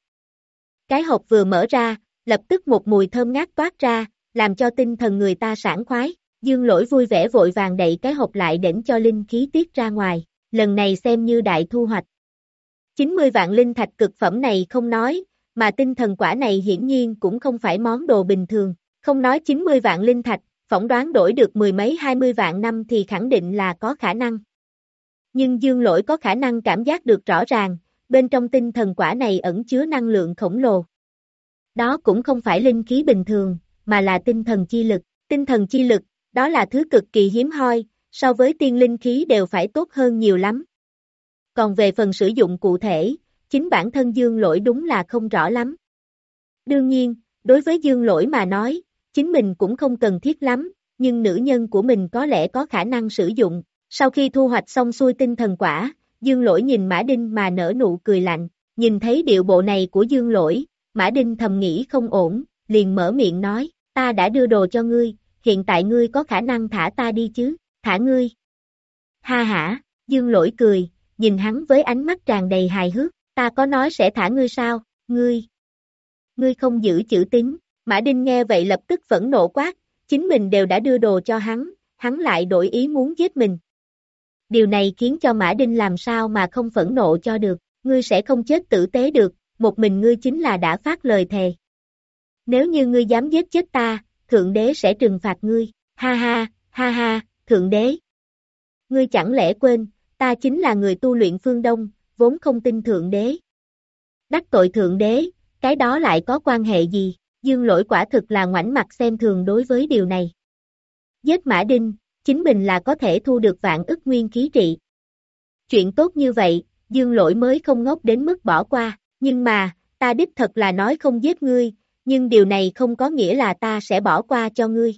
B: Cái hộp vừa mở ra, lập tức một mùi thơm ngát toát ra, làm cho tinh thần người ta sảng khoái. Dương lỗi vui vẻ vội vàng đậy cái hộp lại đỉnh cho linh khí tiết ra ngoài, lần này xem như đại thu hoạch. 90 vạn linh thạch cực phẩm này không nói, mà tinh thần quả này hiển nhiên cũng không phải món đồ bình thường, không nói 90 vạn linh thạch, phỏng đoán đổi được mười mấy 20 vạn năm thì khẳng định là có khả năng. Nhưng dương lỗi có khả năng cảm giác được rõ ràng, bên trong tinh thần quả này ẩn chứa năng lượng khổng lồ. Đó cũng không phải linh khí bình thường, mà là tinh thần chi lực. Tinh thần chi lực, đó là thứ cực kỳ hiếm hoi, so với tiên linh khí đều phải tốt hơn nhiều lắm. Còn về phần sử dụng cụ thể, chính bản thân dương lỗi đúng là không rõ lắm. Đương nhiên, đối với dương lỗi mà nói, chính mình cũng không cần thiết lắm, nhưng nữ nhân của mình có lẽ có khả năng sử dụng. Sau khi thu hoạch xong xuôi tinh thần quả, dương lỗi nhìn Mã Đinh mà nở nụ cười lạnh, nhìn thấy điệu bộ này của dương lỗi, Mã Đinh thầm nghĩ không ổn, liền mở miệng nói, ta đã đưa đồ cho ngươi, hiện tại ngươi có khả năng thả ta đi chứ, thả ngươi. Ha hả, dương lỗi cười, nhìn hắn với ánh mắt tràn đầy hài hước, ta có nói sẽ thả ngươi sao, ngươi. Ngươi không giữ chữ tín, Mã Đinh nghe vậy lập tức phẫn nộ quát, chính mình đều đã đưa đồ cho hắn, hắn lại đổi ý muốn giết mình. Điều này khiến cho Mã Đinh làm sao mà không phẫn nộ cho được, ngươi sẽ không chết tử tế được, một mình ngươi chính là đã phát lời thề. Nếu như ngươi dám giết chết ta, Thượng Đế sẽ trừng phạt ngươi, ha ha, ha ha, Thượng Đế. Ngươi chẳng lẽ quên, ta chính là người tu luyện phương Đông, vốn không tin Thượng Đế. Đắc tội Thượng Đế, cái đó lại có quan hệ gì? Dương lỗi quả thực là ngoảnh mặt xem thường đối với điều này. Giết Mã Đinh, chính mình là có thể thu được vạn ức nguyên khí trị. Chuyện tốt như vậy, Dương lỗi mới không ngốc đến mức bỏ qua, nhưng mà, ta đích thật là nói không giết ngươi, nhưng điều này không có nghĩa là ta sẽ bỏ qua cho ngươi.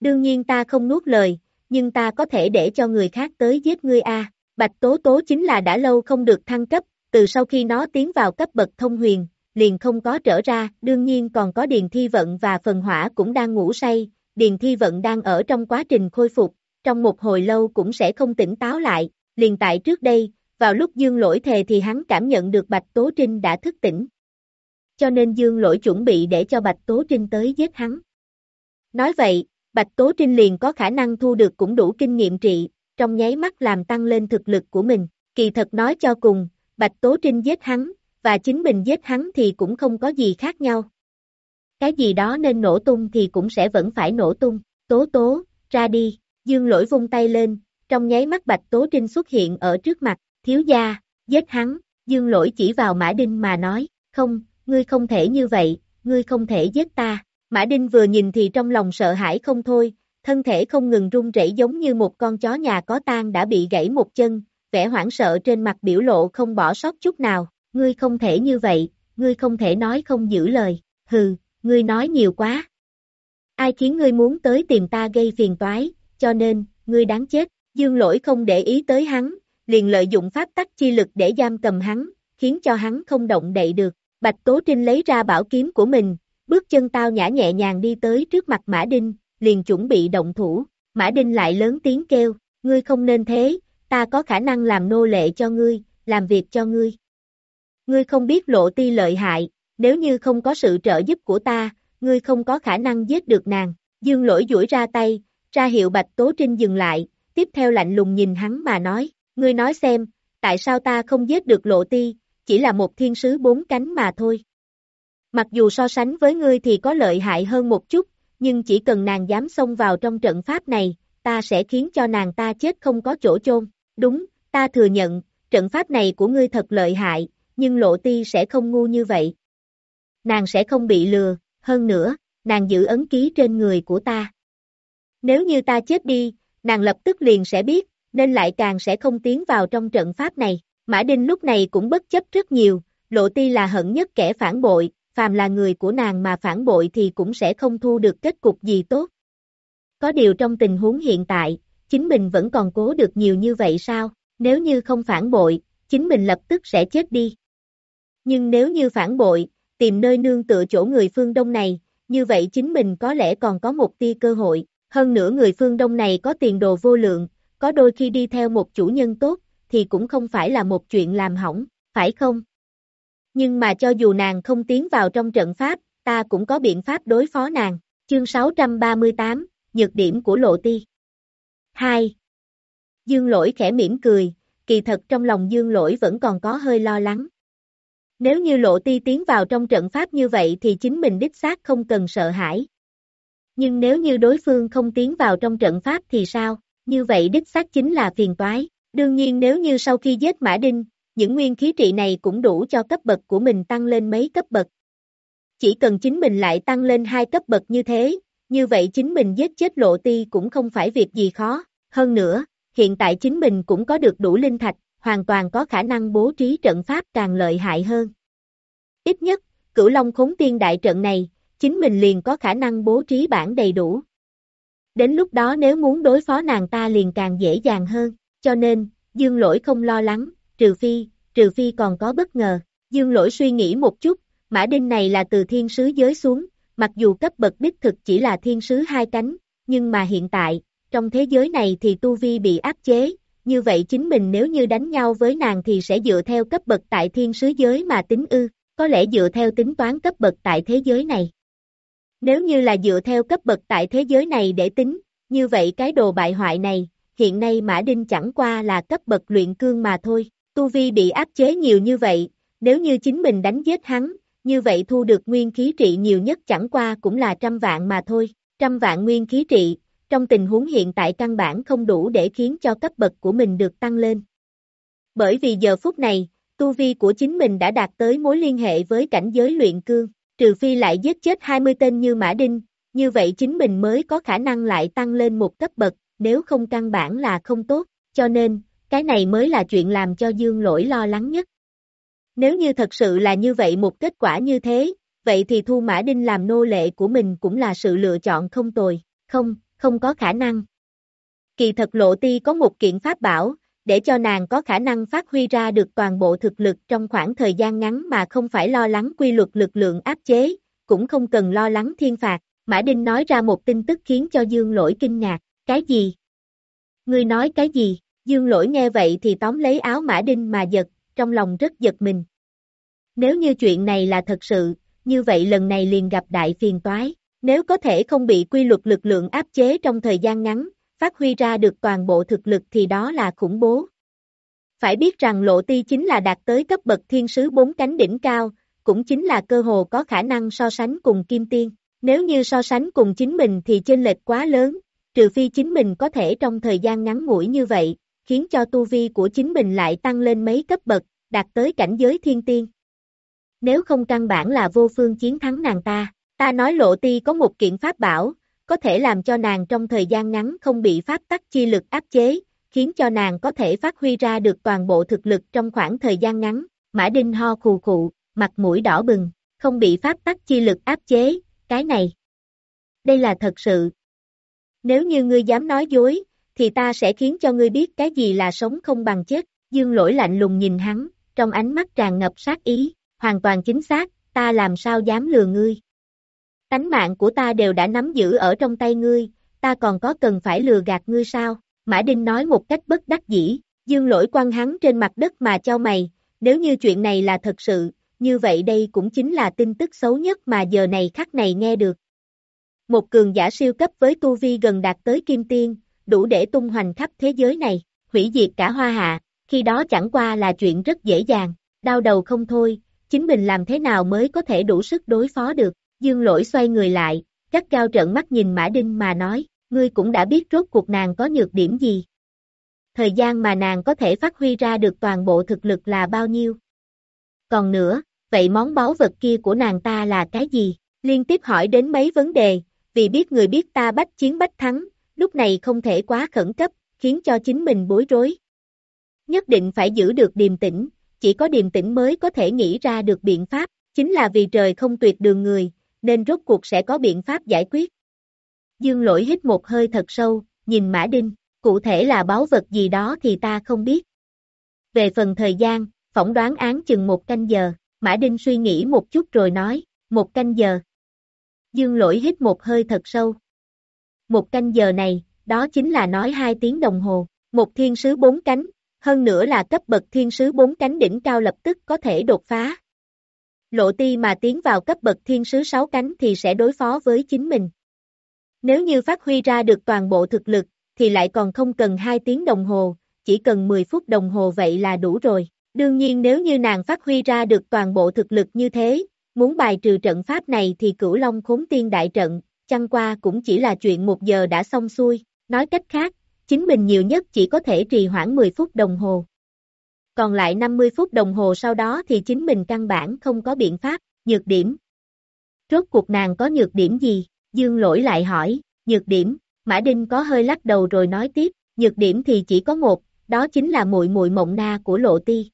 B: Đương nhiên ta không nuốt lời, nhưng ta có thể để cho người khác tới giết ngươi a. Bạch Tố Tố chính là đã lâu không được thăng cấp, từ sau khi nó tiến vào cấp bậc thông huyền, liền không có trở ra, đương nhiên còn có Điền Thi Vận và Phần Hỏa cũng đang ngủ say, Điền Thi Vận đang ở trong quá trình khôi phục, trong một hồi lâu cũng sẽ không tỉnh táo lại, liền tại trước đây, vào lúc Dương Lỗi thề thì hắn cảm nhận được Bạch Tố Trinh đã thức tỉnh. Cho nên Dương Lỗi chuẩn bị để cho Bạch Tố Trinh tới giết hắn. Nói vậy, Bạch Tố Trinh liền có khả năng thu được cũng đủ kinh nghiệm trị, trong nháy mắt làm tăng lên thực lực của mình. Kỳ thật nói cho cùng, Bạch Tố Trinh giết hắn, và chính mình giết hắn thì cũng không có gì khác nhau. Cái gì đó nên nổ tung thì cũng sẽ vẫn phải nổ tung. Tố tố, ra đi, dương lỗi vung tay lên, trong nháy mắt Bạch Tố Trinh xuất hiện ở trước mặt, thiếu gia, giết hắn, dương lỗi chỉ vào Mã Đinh mà nói, không, ngươi không thể như vậy, ngươi không thể giết ta. Mã Đinh vừa nhìn thì trong lòng sợ hãi không thôi, thân thể không ngừng run rẩy giống như một con chó nhà có tang đã bị gãy một chân, vẻ hoảng sợ trên mặt biểu lộ không bỏ sót chút nào, ngươi không thể như vậy, ngươi không thể nói không giữ lời, hừ, ngươi nói nhiều quá. Ai khiến ngươi muốn tới tìm ta gây phiền toái, cho nên, ngươi đáng chết, dương lỗi không để ý tới hắn, liền lợi dụng pháp tắc chi lực để giam cầm hắn, khiến cho hắn không động đậy được, Bạch Tố Trinh lấy ra bảo kiếm của mình, bước chân tao nhã nhẹ nhàng đi tới trước mặt Mã Đinh, liền chuẩn bị động thủ, Mã Đinh lại lớn tiếng kêu, ngươi không nên thế, ta có khả năng làm nô lệ cho ngươi, làm việc cho ngươi. Ngươi không biết lộ ti lợi hại, nếu như không có sự trợ giúp của ta, ngươi không có khả năng giết được nàng. Dương lỗi duỗi ra tay, ra hiệu Bạch Tố Trinh dừng lại, tiếp theo lạnh lùng nhìn hắn mà nói, ngươi nói xem, tại sao ta không giết được lộ ti, chỉ là một thiên sứ bốn cánh mà thôi. Mặc dù so sánh với ngươi thì có lợi hại hơn một chút, nhưng chỉ cần nàng dám xông vào trong trận pháp này, ta sẽ khiến cho nàng ta chết không có chỗ chôn. Đúng, ta thừa nhận, trận pháp này của ngươi thật lợi hại, nhưng lộ ti sẽ không ngu như vậy. Nàng sẽ không bị lừa, hơn nữa, nàng giữ ấn ký trên người của ta. Nếu như ta chết đi, nàng lập tức liền sẽ biết, nên lại càng sẽ không tiến vào trong trận pháp này. Mã Đinh lúc này cũng bất chấp rất nhiều, lộ ti là hận nhất kẻ phản bội, phàm là người của nàng mà phản bội thì cũng sẽ không thu được kết cục gì tốt. Có điều trong tình huống hiện tại, chính mình vẫn còn cố được nhiều như vậy sao, nếu như không phản bội, chính mình lập tức sẽ chết đi. Nhưng nếu như phản bội, tìm nơi nương tựa chỗ người phương Đông này, như vậy chính mình có lẽ còn có một tia cơ hội, hơn nữa người phương Đông này có tiền đồ vô lượng, có đôi khi đi theo một chủ nhân tốt, thì cũng không phải là một chuyện làm hỏng, phải không? Nhưng mà cho dù nàng không tiến vào trong trận pháp, ta cũng có biện pháp đối phó nàng. Chương 638, Nhược điểm của Lộ Ti 2. Dương lỗi khẽ mỉm cười, kỳ thật trong lòng dương lỗi vẫn còn có hơi lo lắng. Nếu như Lộ Ti tiến vào trong trận pháp như vậy thì chính mình đích xác không cần sợ hãi. Nhưng nếu như đối phương không tiến vào trong trận pháp thì sao? Như vậy đích xác chính là phiền toái. Đương nhiên nếu như sau khi giết Mã Đinh, những nguyên khí trị này cũng đủ cho cấp bậc của mình tăng lên mấy cấp bậc. Chỉ cần chính mình lại tăng lên hai cấp bậc như thế, như vậy chính mình giết chết lộ ti cũng không phải việc gì khó. Hơn nữa, hiện tại chính mình cũng có được đủ linh thạch, hoàn toàn có khả năng bố trí trận pháp càng lợi hại hơn. Ít nhất, cửu long khốn tiên đại trận này, chính mình liền có khả năng bố trí bản đầy đủ. Đến lúc đó nếu muốn đối phó nàng ta liền càng dễ dàng hơn, cho nên, dương lỗi không lo lắng, trừ phi, trừ phi còn có bất ngờ. Dương lỗi suy nghĩ một chút, mã đinh này là từ thiên sứ giới xuống, mặc dù cấp bậc đích thực chỉ là thiên sứ hai cánh, nhưng mà hiện tại, trong thế giới này thì tu vi bị áp chế, như vậy chính mình nếu như đánh nhau với nàng thì sẽ dựa theo cấp bậc tại thiên sứ giới mà tính ư, có lẽ dựa theo tính toán cấp bậc tại thế giới này. Nếu như là dựa theo cấp bậc tại thế giới này để tính, như vậy cái đồ bại hoại này, hiện nay Mã Đinh chẳng qua là cấp bậc luyện cương mà thôi, tu vi bị áp chế nhiều như vậy, nếu như chính mình đánh giết hắn, như vậy thu được nguyên khí trị nhiều nhất chẳng qua cũng là trăm vạn mà thôi, trăm vạn nguyên khí trị, trong tình huống hiện tại căn bản không đủ để khiến cho cấp bậc của mình được tăng lên. Bởi vì giờ phút này, tu vi của chính mình đã đạt tới mối liên hệ với cảnh giới luyện cương, trừ phi lại giết chết 20 tên như Mã Đinh, như vậy chính mình mới có khả năng lại tăng lên một cấp bậc, nếu không căn bản là không tốt, cho nên, cái này mới là chuyện làm cho Dương Lỗi lo lắng nhất. Nếu như thật sự là như vậy một kết quả như thế, vậy thì thu Mã Đinh làm nô lệ của mình cũng là sự lựa chọn không tồi, không, không có khả năng. Kỳ thật lộ ti có một kiện pháp bảo, để cho nàng có khả năng phát huy ra được toàn bộ thực lực trong khoảng thời gian ngắn mà không phải lo lắng quy luật lực lượng áp chế, cũng không cần lo lắng thiên phạt. Mã Đinh nói ra một tin tức khiến cho Dương Lỗi kinh ngạc, cái gì? Ngươi nói cái gì? Dương Lỗi nghe vậy thì tóm lấy áo Mã Đinh mà giật, trong lòng rất giật mình. Nếu như chuyện này là thật sự, như vậy lần này liền gặp đại phiền toái. Nếu có thể không bị quy luật lực lượng áp chế trong thời gian ngắn, phát huy ra được toàn bộ thực lực thì đó là khủng bố. Phải biết rằng lộ ti chính là đạt tới cấp bậc thiên sứ bốn cánh đỉnh cao, cũng chính là cơ hồ có khả năng so sánh cùng kim tiên. Nếu như so sánh cùng chính mình thì chênh lệch quá lớn, trừ phi chính mình có thể trong thời gian ngắn ngủi như vậy, khiến cho tu vi của chính mình lại tăng lên mấy cấp bậc, đạt tới cảnh giới thiên tiên. Nếu không căn bản là vô phương chiến thắng nàng ta, ta nói lộ ti có một kiện pháp bảo, có thể làm cho nàng trong thời gian ngắn không bị pháp tắc chi lực áp chế, khiến cho nàng có thể phát huy ra được toàn bộ thực lực trong khoảng thời gian ngắn. Mã Đinh ho khù khụ, mặt mũi đỏ bừng, không bị pháp tắc chi lực áp chế, cái này. Đây là thật sự. Nếu như ngươi dám nói dối, thì ta sẽ khiến cho ngươi biết cái gì là sống không bằng chết. Dương lỗi lạnh lùng nhìn hắn, trong ánh mắt tràn ngập sát ý, hoàn toàn chính xác, ta làm sao dám lừa ngươi. Tánh mạng của ta đều đã nắm giữ ở trong tay ngươi, ta còn có cần phải lừa gạt ngươi sao? Mã Đinh nói một cách bất đắc dĩ, dương lỗi quăng hắn trên mặt đất mà cho mày, nếu như chuyện này là thật sự, như vậy đây cũng chính là tin tức xấu nhất mà giờ này khắc này nghe được. Một cường giả siêu cấp với tu vi gần đạt tới kim tiên, đủ để tung hoành khắp thế giới này, hủy diệt cả hoa hạ, khi đó chẳng qua là chuyện rất dễ dàng, đau đầu không thôi, chính mình làm thế nào mới có thể đủ sức đối phó được. Dương lỗi xoay người lại, cắt cao trợn mắt nhìn Mã Đinh mà nói, ngươi cũng đã biết rốt cuộc nàng có nhược điểm gì. Thời gian mà nàng có thể phát huy ra được toàn bộ thực lực là bao nhiêu. Còn nữa, vậy món báu vật kia của nàng ta là cái gì? Liên tiếp hỏi đến mấy vấn đề, vì biết người biết ta bách chiến bách thắng, lúc này không thể quá khẩn cấp, khiến cho chính mình bối rối. Nhất định phải giữ được điềm tĩnh, chỉ có điềm tĩnh mới có thể nghĩ ra được biện pháp, chính là vì trời không tuyệt đường người, nên rốt cuộc sẽ có biện pháp giải quyết. Dương lỗi hít một hơi thật sâu, nhìn Mã Đinh, cụ thể là báu vật gì đó thì ta không biết. Về phần thời gian, phỏng đoán án chừng một canh giờ, Mã Đinh suy nghĩ một chút rồi nói, một canh giờ. Dương lỗi hít một hơi thật sâu. Một canh giờ này, đó chính là nói hai tiếng đồng hồ, một thiên sứ bốn cánh, hơn nữa là cấp bậc thiên sứ bốn cánh đỉnh cao lập tức có thể đột phá. Lộ ti mà tiến vào cấp bậc thiên sứ sáu cánh thì sẽ đối phó với chính mình. Nếu như phát huy ra được toàn bộ thực lực, thì lại còn không cần 2 tiếng đồng hồ, chỉ cần 10 phút đồng hồ vậy là đủ rồi. Đương nhiên nếu như nàng phát huy ra được toàn bộ thực lực như thế, muốn bài trừ trận pháp này thì cửu long khốn tiên đại trận, chăng qua cũng chỉ là chuyện một giờ đã xong xuôi, nói cách khác, chính mình nhiều nhất chỉ có thể trì hoãn 10 phút đồng hồ. Còn lại 50 phút đồng hồ sau đó thì chính mình căn bản không có biện pháp, nhược điểm. Rốt cuộc nàng có nhược điểm gì? Dương lỗi lại hỏi, nhược điểm, Mã Đinh có hơi lắc đầu rồi nói tiếp, nhược điểm thì chỉ có một, đó chính là muội muội mộng na của lộ ti.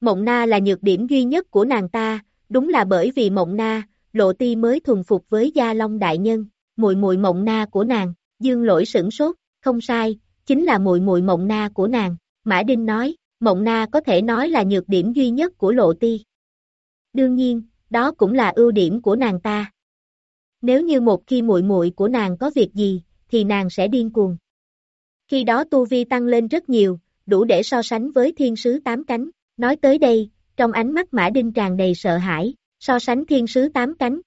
B: Mộng na là nhược điểm duy nhất của nàng ta, đúng là bởi vì mộng na, lộ ti mới thuần phục với gia long đại nhân, muội muội mộng na của nàng, dương lỗi sửng sốt, không sai, chính là muội muội mộng na của nàng, Mã Đinh nói, mộng na có thể nói là nhược điểm duy nhất của lộ ti. Đương nhiên, đó cũng là ưu điểm của nàng ta. Nếu như một khi muội muội của nàng có việc gì, thì nàng sẽ điên cuồng. Khi đó tu vi tăng lên rất nhiều, đủ để so sánh với thiên sứ tám cánh. Nói tới đây, trong ánh mắt Mã Đinh tràn đầy sợ hãi, so sánh thiên sứ tám cánh.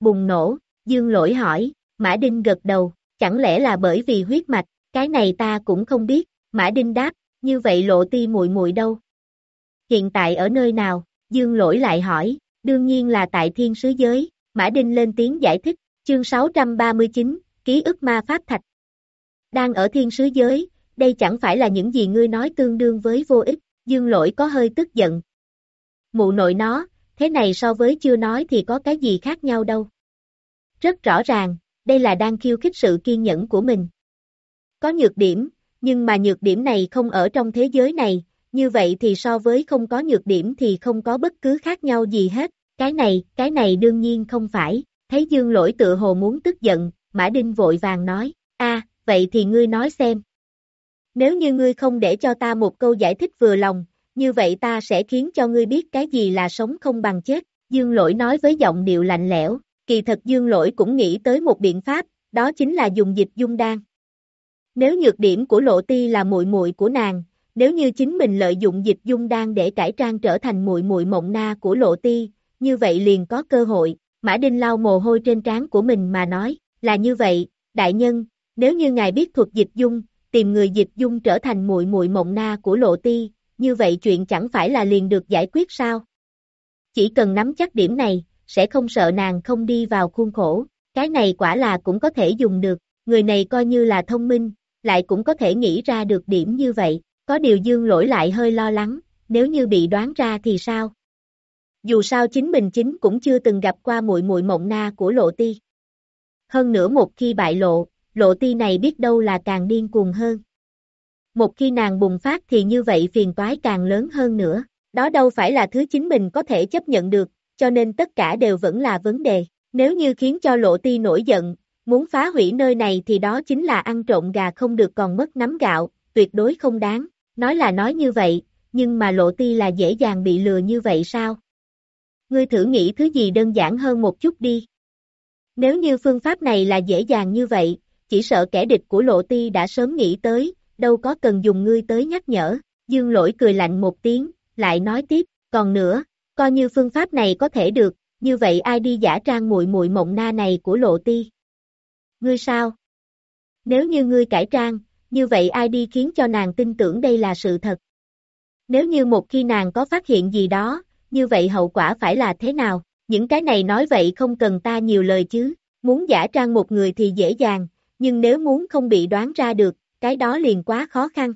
B: Bùng nổ, Dương lỗi hỏi, Mã Đinh gật đầu, chẳng lẽ là bởi vì huyết mạch, cái này ta cũng không biết, Mã Đinh đáp, như vậy lộ ti muội muội đâu? Hiện tại ở nơi nào? Dương lỗi lại hỏi, đương nhiên là tại thiên sứ giới, Mã Đinh lên tiếng giải thích, chương 639, ký ức ma pháp thạch. Đang ở thiên sứ giới, đây chẳng phải là những gì ngươi nói tương đương với vô ích, dương lỗi có hơi tức giận. Mụ nội nó, thế này so với chưa nói thì có cái gì khác nhau đâu. Rất rõ ràng, đây là đang khiêu khích sự kiên nhẫn của mình. Có nhược điểm, nhưng mà nhược điểm này không ở trong thế giới này, như vậy thì so với không có nhược điểm thì không có bất cứ khác nhau gì hết, cái này, cái này đương nhiên không phải, thấy dương lỗi tự hồ muốn tức giận, Mã Đinh vội vàng nói, a vậy thì ngươi nói xem. Nếu như ngươi không để cho ta một câu giải thích vừa lòng, như vậy ta sẽ khiến cho ngươi biết cái gì là sống không bằng chết, dương lỗi nói với giọng điệu lạnh lẽo, kỳ thật dương lỗi cũng nghĩ tới một biện pháp, đó chính là dùng dịch dung đan. Nếu nhược điểm của lộ ti là muội muội của nàng, nếu như chính mình lợi dụng dịch dung đan để cải trang trở thành muội muội mộng na của lộ ti, như vậy liền có cơ hội, Mã Đinh lau mồ hôi trên trán của mình mà nói, là như vậy, đại nhân, nếu như ngài biết thuật dịch dung, tìm người dịch dung trở thành muội muội mộng na của lộ ti, như vậy chuyện chẳng phải là liền được giải quyết sao? Chỉ cần nắm chắc điểm này, sẽ không sợ nàng không đi vào khuôn khổ, cái này quả là cũng có thể dùng được, người này coi như là thông minh, lại cũng có thể nghĩ ra được điểm như vậy, có điều dương lỗi lại hơi lo lắng, nếu như bị đoán ra thì sao? Dù sao chính mình chính cũng chưa từng gặp qua muội muội mộng na của lộ ti. Hơn nữa một khi bại lộ, lộ ti này biết đâu là càng điên cuồng hơn. Một khi nàng bùng phát thì như vậy phiền toái càng lớn hơn nữa, đó đâu phải là thứ chính mình có thể chấp nhận được, cho nên tất cả đều vẫn là vấn đề. Nếu như khiến cho lộ ti nổi giận, muốn phá hủy nơi này thì đó chính là ăn trộm gà không được còn mất nắm gạo, tuyệt đối không đáng. Nói là nói như vậy, nhưng mà lộ ti là dễ dàng bị lừa như vậy sao? Ngươi thử nghĩ thứ gì đơn giản hơn một chút đi. Nếu như phương pháp này là dễ dàng như vậy, chỉ sợ kẻ địch của lộ ti đã sớm nghĩ tới, đâu có cần dùng ngươi tới nhắc nhở. Dương lỗi cười lạnh một tiếng, lại nói tiếp, còn nữa, coi như phương pháp này có thể được, như vậy ai đi giả trang muội muội mộng na này của lộ ti? Ngươi sao? Nếu như ngươi cải trang, như vậy ai đi khiến cho nàng tin tưởng đây là sự thật? Nếu như một khi nàng có phát hiện gì đó, như vậy hậu quả phải là thế nào? Những cái này nói vậy không cần ta nhiều lời chứ, muốn giả trang một người thì dễ dàng, nhưng nếu muốn không bị đoán ra được, cái đó liền quá khó khăn.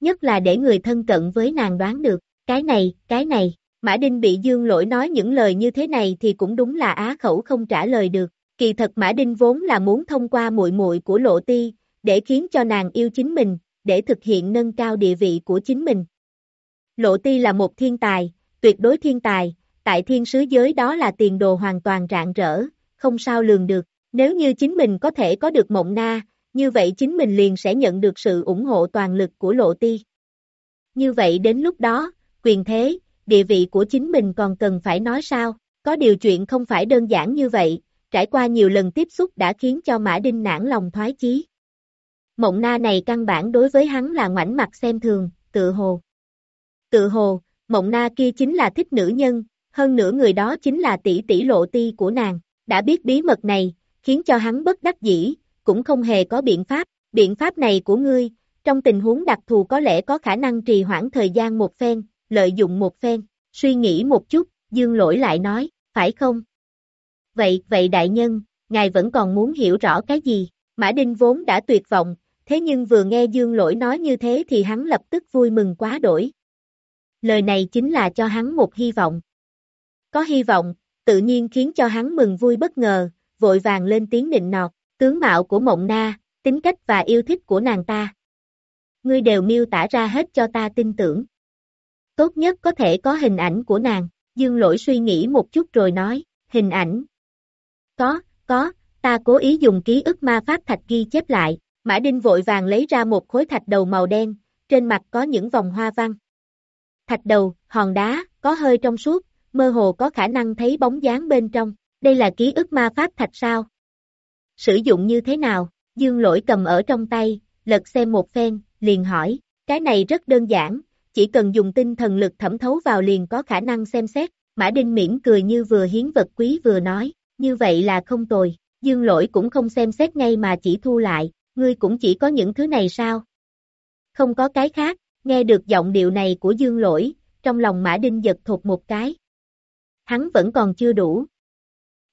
B: Nhất là để người thân cận với nàng đoán được, cái này, cái này, Mã Đinh bị Dương Lỗi nói những lời như thế này thì cũng đúng là á khẩu không trả lời được. Kỳ thật Mã Đinh vốn là muốn thông qua muội muội của Lộ Ti, để khiến cho nàng yêu chính mình, để thực hiện nâng cao địa vị của chính mình. Lộ Ti là một thiên tài, tuyệt đối thiên tài, tại thiên sứ giới đó là tiền đồ hoàn toàn rạng rỡ, không sao lường được. Nếu như chính mình có thể có được mộng na, như vậy chính mình liền sẽ nhận được sự ủng hộ toàn lực của Lộ Ti. Như vậy đến lúc đó, quyền thế, địa vị của chính mình còn cần phải nói sao, có điều chuyện không phải đơn giản như vậy, trải qua nhiều lần tiếp xúc đã khiến cho Mã Đinh nản lòng thoái chí. Mộng na này căn bản đối với hắn là ngoảnh mặt xem thường, tự hồ. Tự hồ, mộng na kia chính là thích nữ nhân, hơn nữa người đó chính là tỷ tỷ lộ ti của nàng, đã biết bí mật này, khiến cho hắn bất đắc dĩ, cũng không hề có biện pháp, biện pháp này của ngươi, trong tình huống đặc thù có lẽ có khả năng trì hoãn thời gian một phen, lợi dụng một phen, suy nghĩ một chút, dương lỗi lại nói, phải không? Vậy, vậy đại nhân, ngài vẫn còn muốn hiểu rõ cái gì? Mã Đinh vốn đã tuyệt vọng, thế nhưng vừa nghe dương lỗi nói như thế thì hắn lập tức vui mừng quá đổi. Lời này chính là cho hắn một hy vọng. Có hy vọng, tự nhiên khiến cho hắn mừng vui bất ngờ, vội vàng lên tiếng định nọt, tướng mạo của mộng na, tính cách và yêu thích của nàng ta. Ngươi đều miêu tả ra hết cho ta tin tưởng. Tốt nhất có thể có hình ảnh của nàng, dương lỗi suy nghĩ một chút rồi nói, hình ảnh. Có, có, ta cố ý dùng ký ức ma pháp thạch ghi chép lại, Mã Đinh vội vàng lấy ra một khối thạch đầu màu đen, trên mặt có những vòng hoa văn. Thạch đầu, hòn đá, có hơi trong suốt, mơ hồ có khả năng thấy bóng dáng bên trong, đây là ký ức ma pháp thạch sao? Sử dụng như thế nào? Dương lỗi cầm ở trong tay, lật xem một phen, liền hỏi, cái này rất đơn giản, chỉ cần dùng tinh thần lực thẩm thấu vào liền có khả năng xem xét, Mã Đinh mỉm cười như vừa hiến vật quý vừa nói, như vậy là không tồi, dương lỗi cũng không xem xét ngay mà chỉ thu lại, ngươi cũng chỉ có những thứ này sao? Không có cái khác, nghe được giọng điệu này của dương lỗi, trong lòng Mã Đinh giật thụt một cái. Hắn vẫn còn chưa đủ.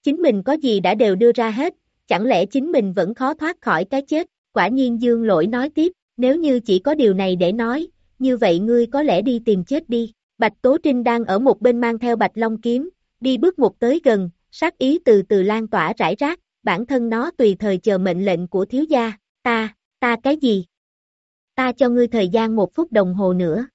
B: Chính mình có gì đã đều đưa ra hết, chẳng lẽ chính mình vẫn khó thoát khỏi cái chết, quả nhiên dương lỗi nói tiếp, nếu như chỉ có điều này để nói, như vậy ngươi có lẽ đi tìm chết đi, Bạch Tố Trinh đang ở một bên mang theo Bạch Long kiếm, đi bước một tới gần, sát ý từ từ lan tỏa rải rác, bản thân nó tùy thời chờ mệnh lệnh của thiếu gia, ta, ta cái gì? Ta cho ngươi thời gian một phút đồng hồ nữa.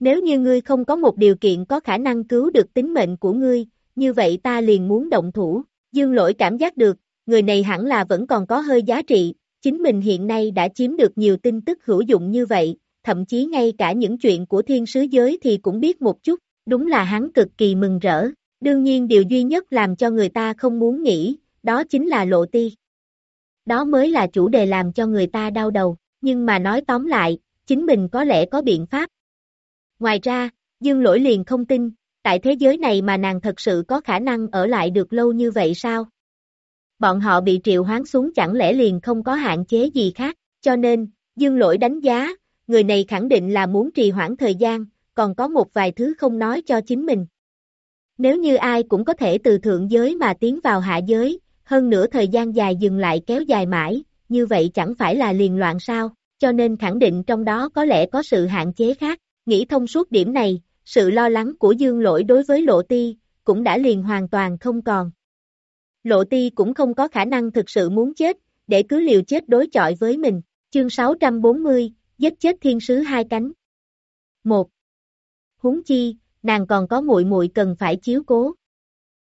B: Nếu như ngươi không có một điều kiện có khả năng cứu được tính mệnh của ngươi, như vậy ta liền muốn động thủ, dương lỗi cảm giác được, người này hẳn là vẫn còn có hơi giá trị, chính mình hiện nay đã chiếm được nhiều tin tức hữu dụng như vậy, thậm chí ngay cả những chuyện của thiên sứ giới thì cũng biết một chút, đúng là hắn cực kỳ mừng rỡ. Đương nhiên điều duy nhất làm cho người ta không muốn nghĩ, đó chính là lộ ti. Đó mới là chủ đề làm cho người ta đau đầu, nhưng mà nói tóm lại, chính mình có lẽ có biện pháp. Ngoài ra, Dương Lỗi liền không tin, tại thế giới này mà nàng thật sự có khả năng ở lại được lâu như vậy sao? Bọn họ bị triệu hoán xuống chẳng lẽ liền không có hạn chế gì khác, cho nên, Dương Lỗi đánh giá, người này khẳng định là muốn trì hoãn thời gian, còn có một vài thứ không nói cho chính mình. Nếu như ai cũng có thể từ thượng giới mà tiến vào hạ giới, hơn nữa thời gian dài dừng lại kéo dài mãi, như vậy chẳng phải là liền loạn sao, cho nên khẳng định trong đó có lẽ có sự hạn chế khác, nghĩ thông suốt điểm này, sự lo lắng của dương lỗi đối với lộ ti, cũng đã liền hoàn toàn không còn. Lộ ti cũng không có khả năng thực sự muốn chết, để cứ liều chết đối chọi với mình. Chương 640, giết chết thiên sứ hai cánh. 1. Huống chi, nàng còn có muội muội cần phải chiếu cố.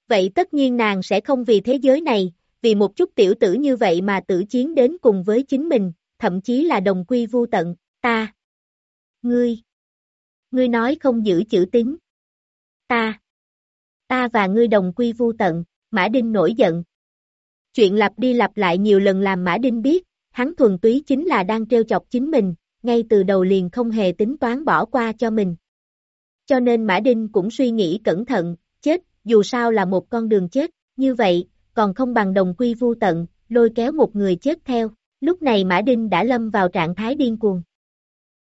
B: Vậy tất nhiên nàng sẽ không vì thế giới này, vì một chút tiểu tử như vậy mà tử chiến đến cùng với chính mình, thậm chí là đồng quy vu tận, ta. Ngươi. Ngươi nói không giữ chữ tín. Ta. Ta và ngươi đồng quy vu tận, Mã Đinh nổi giận. Chuyện lặp đi lặp lại nhiều lần làm Mã Đinh biết, hắn thuần túy chính là đang trêu chọc chính mình, ngay từ đầu liền không hề tính toán bỏ qua cho mình. Cho nên Mã Đinh cũng suy nghĩ cẩn thận, chết, dù sao là một con đường chết, như vậy, còn không bằng đồng quy vu tận, lôi kéo một người chết theo. Lúc này Mã Đinh đã lâm vào trạng thái điên cuồng.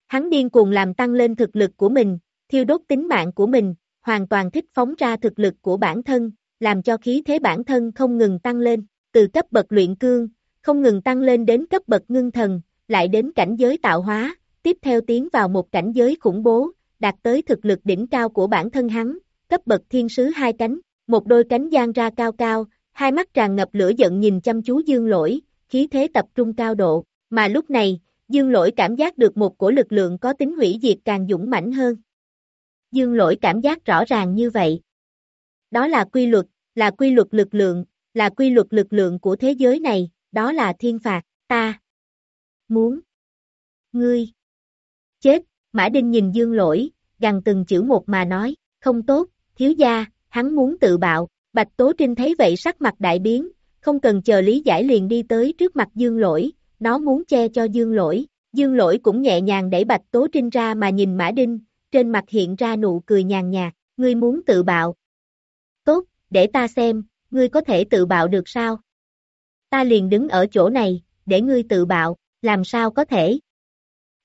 B: Hắn điên cuồng làm tăng lên thực lực của mình, thiêu đốt tính mạng của mình, hoàn toàn thích phóng ra thực lực của bản thân, làm cho khí thế bản thân không ngừng tăng lên, từ cấp bậc luyện cương, không ngừng tăng lên đến cấp bậc ngưng thần, lại đến cảnh giới tạo hóa, tiếp theo tiến vào một cảnh giới khủng bố, đạt tới thực lực đỉnh cao của bản thân hắn, cấp bậc thiên sứ hai cánh, một đôi cánh giang ra cao cao, hai mắt tràn ngập lửa giận nhìn chăm chú dương lỗi, khí thế tập trung cao độ, mà lúc này, dương lỗi cảm giác được một cổ lực lượng có tính hủy diệt càng dũng mãnh hơn. Dương lỗi cảm giác rõ ràng như vậy. Đó là quy luật, là quy luật lực lượng, là quy luật lực lượng của thế giới này, đó là thiên phạt, ta. Muốn. Ngươi. Chết, Mã Đinh nhìn dương lỗi, gằn từng chữ một mà nói, không tốt, thiếu gia, hắn muốn tự bạo, Bạch Tố Trinh thấy vậy sắc mặt đại biến, không cần chờ lý giải liền đi tới trước mặt dương lỗi, nó muốn che cho dương lỗi, dương lỗi cũng nhẹ nhàng đẩy Bạch Tố Trinh ra mà nhìn Mã Đinh, trên mặt hiện ra nụ cười nhàn nhạt, ngươi muốn tự bạo. Để ta xem, ngươi có thể tự bạo được sao? Ta liền đứng ở chỗ này, để ngươi tự bạo, làm sao có thể?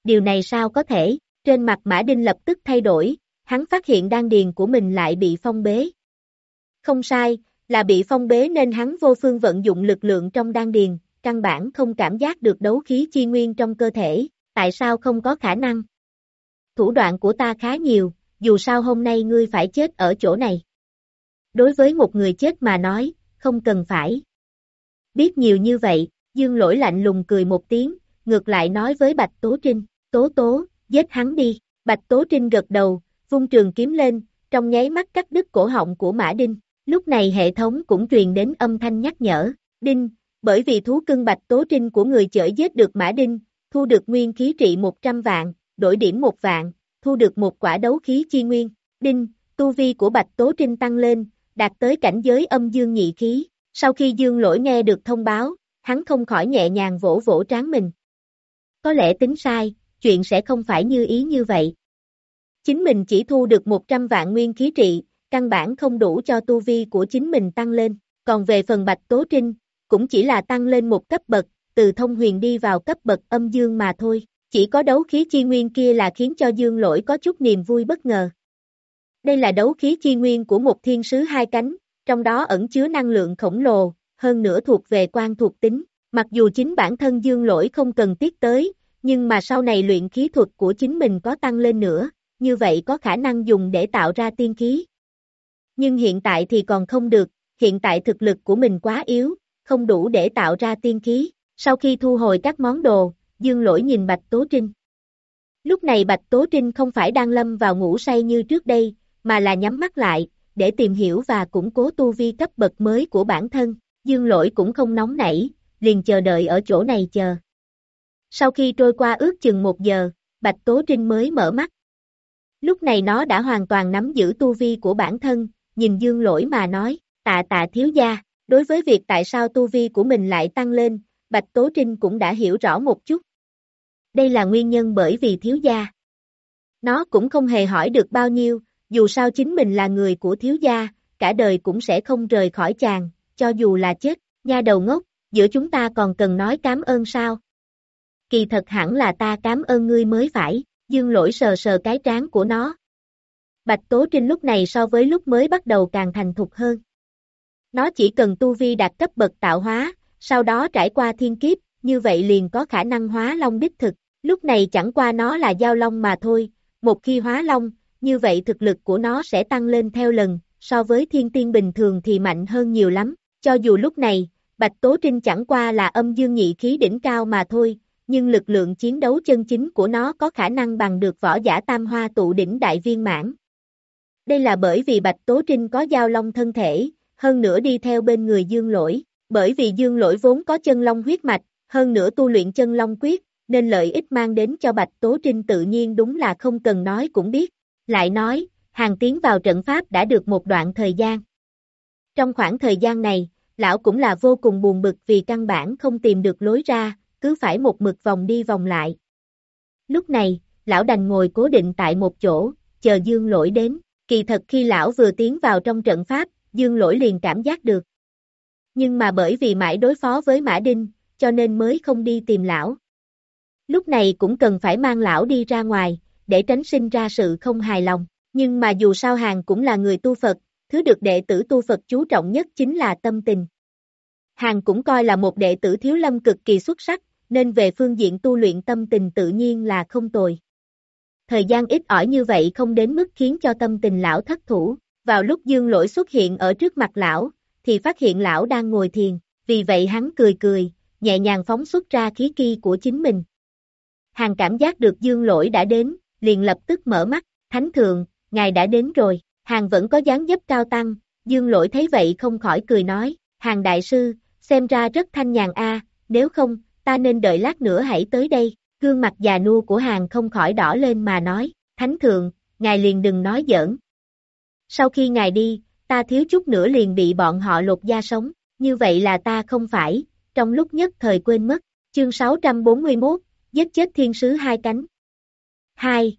B: Điều này sao có thể? Trên mặt Mã Đinh lập tức thay đổi, hắn phát hiện đan điền của mình lại bị phong bế. Không sai, là bị phong bế nên hắn vô phương vận dụng lực lượng trong đan điền, căn bản không cảm giác được đấu khí chi nguyên trong cơ thể, tại sao không có khả năng? Thủ đoạn của ta khá nhiều, dù sao hôm nay ngươi phải chết ở chỗ này. Đối với một người chết mà nói, không cần phải. Biết nhiều như vậy, Dương lỗi lạnh lùng cười một tiếng, ngược lại nói với Bạch Tố Trinh, Tố Tố, giết hắn đi. Bạch Tố Trinh gật đầu, vung trường kiếm lên, trong nháy mắt cắt đứt cổ họng của Mã Đinh. Lúc này hệ thống cũng truyền đến âm thanh nhắc nhở, Đinh, bởi vì thú cưng Bạch Tố Trinh của người chở giết được Mã Đinh, thu được nguyên khí trị 100 vạn, đổi điểm một vạn, thu được một quả đấu khí chi nguyên. Đinh, tu vi của Bạch Tố Trinh tăng lên, đạt tới cảnh giới âm dương nhị khí. Sau khi dương lỗi nghe được thông báo, hắn không khỏi nhẹ nhàng vỗ vỗ tráng mình. Có lẽ tính sai, chuyện sẽ không phải như ý như vậy. Chính mình chỉ thu được 100 vạn nguyên khí trị, căn bản không đủ cho tu vi của chính mình tăng lên, còn về phần Bạch Tố Trinh, cũng chỉ là tăng lên một cấp bậc, từ thông huyền đi vào cấp bậc âm dương mà thôi, chỉ có đấu khí chi nguyên kia là khiến cho dương lỗi có chút niềm vui bất ngờ. Đây là đấu khí chi nguyên của một thiên sứ hai cánh, trong đó ẩn chứa năng lượng khổng lồ, hơn nữa thuộc về quan thuộc tính, mặc dù chính bản thân dương lỗi không cần tiếc tới, nhưng mà sau này luyện khí thuật của chính mình có tăng lên nữa, như vậy có khả năng dùng để tạo ra tiên khí. Nhưng hiện tại thì còn không được, hiện tại thực lực của mình quá yếu, không đủ để tạo ra tiên khí. Sau khi thu hồi các món đồ, Dương Lỗi nhìn Bạch Tố Trinh. Lúc này Bạch Tố Trinh không phải đang lâm vào ngủ say như trước đây, mà là nhắm mắt lại, để tìm hiểu và củng cố tu vi cấp bậc mới của bản thân. Dương Lỗi cũng không nóng nảy, liền chờ đợi ở chỗ này chờ. Sau khi trôi qua ước chừng một giờ, Bạch Tố Trinh mới mở mắt. Lúc này nó đã hoàn toàn nắm giữ tu vi của bản thân, nhìn Dương Lỗi mà nói, tạ tạ thiếu gia, đối với việc tại sao tu vi của mình lại tăng lên, Bạch Tố Trinh cũng đã hiểu rõ một chút. Đây là nguyên nhân bởi vì thiếu gia. Nó cũng không hề hỏi được bao nhiêu, dù sao chính mình là người của thiếu gia, cả đời cũng sẽ không rời khỏi chàng, cho dù là chết, nha đầu ngốc, giữa chúng ta còn cần nói cảm ơn sao? Kỳ thật hẳn là ta cảm ơn ngươi mới phải, dương lỗi sờ sờ cái trán của nó. Bạch Tố Trinh lúc này so với lúc mới bắt đầu càng thành thục hơn. Nó chỉ cần tu vi đạt cấp bậc tạo hóa, sau đó trải qua thiên kiếp, như vậy liền có khả năng hóa long đích thực. Lúc này chẳng qua nó là giao long mà thôi, một khi hóa long, như vậy thực lực của nó sẽ tăng lên theo lần, so với thiên tiên bình thường thì mạnh hơn nhiều lắm. Cho dù lúc này, Bạch Tố Trinh chẳng qua là âm dương nhị khí đỉnh cao mà thôi, nhưng lực lượng chiến đấu chân chính của nó có khả năng bằng được võ giả tam hoa tụ đỉnh đại viên mãn. Đây là bởi vì Bạch Tố Trinh có giao long thân thể, hơn nữa đi theo bên người dương lỗi, bởi vì dương lỗi vốn có chân long huyết mạch, hơn nữa tu luyện chân long quyết, nên lợi ích mang đến cho Bạch Tố Trinh tự nhiên đúng là không cần nói cũng biết. Lại nói, hàng tiến vào trận pháp đã được một đoạn thời gian. Trong khoảng thời gian này, lão cũng là vô cùng buồn bực vì căn bản không tìm được lối ra, cứ phải một mực vòng đi vòng lại. Lúc này, lão đành ngồi cố định tại một chỗ, chờ dương lỗi đến, kỳ thật khi lão vừa tiến vào trong trận pháp, dương lỗi liền cảm giác được. Nhưng mà bởi vì mãi đối phó với Mã Đinh, cho nên mới không đi tìm lão. Lúc này cũng cần phải mang lão đi ra ngoài, để tránh sinh ra sự không hài lòng. Nhưng mà dù sao hàng cũng là người tu Phật, thứ được đệ tử tu Phật chú trọng nhất chính là tâm tình. Hàng cũng coi là một đệ tử thiếu lâm cực kỳ xuất sắc, nên về phương diện tu luyện tâm tình tự nhiên là không tồi. Thời gian ít ỏi như vậy không đến mức khiến cho tâm tình lão thất thủ, vào lúc dương lỗi xuất hiện ở trước mặt lão, thì phát hiện lão đang ngồi thiền, vì vậy hắn cười cười, nhẹ nhàng phóng xuất ra khí kỳ của chính mình. Hàng cảm giác được dương lỗi đã đến, liền lập tức mở mắt, thánh thượng, ngài đã đến rồi, hàng vẫn có dáng dấp cao tăng, dương lỗi thấy vậy không khỏi cười nói, hàng đại sư, xem ra rất thanh nhàn a nếu không, ta nên đợi lát nữa hãy tới đây, gương mặt già nua của hàng không khỏi đỏ lên mà nói, thánh thượng, ngài liền đừng nói giỡn. Sau khi ngài đi, ta thiếu chút nữa liền bị bọn họ lột da sống, như vậy là ta không phải, trong lúc nhất thời quên mất, chương 641, giết chết thiên sứ hai cánh. 2.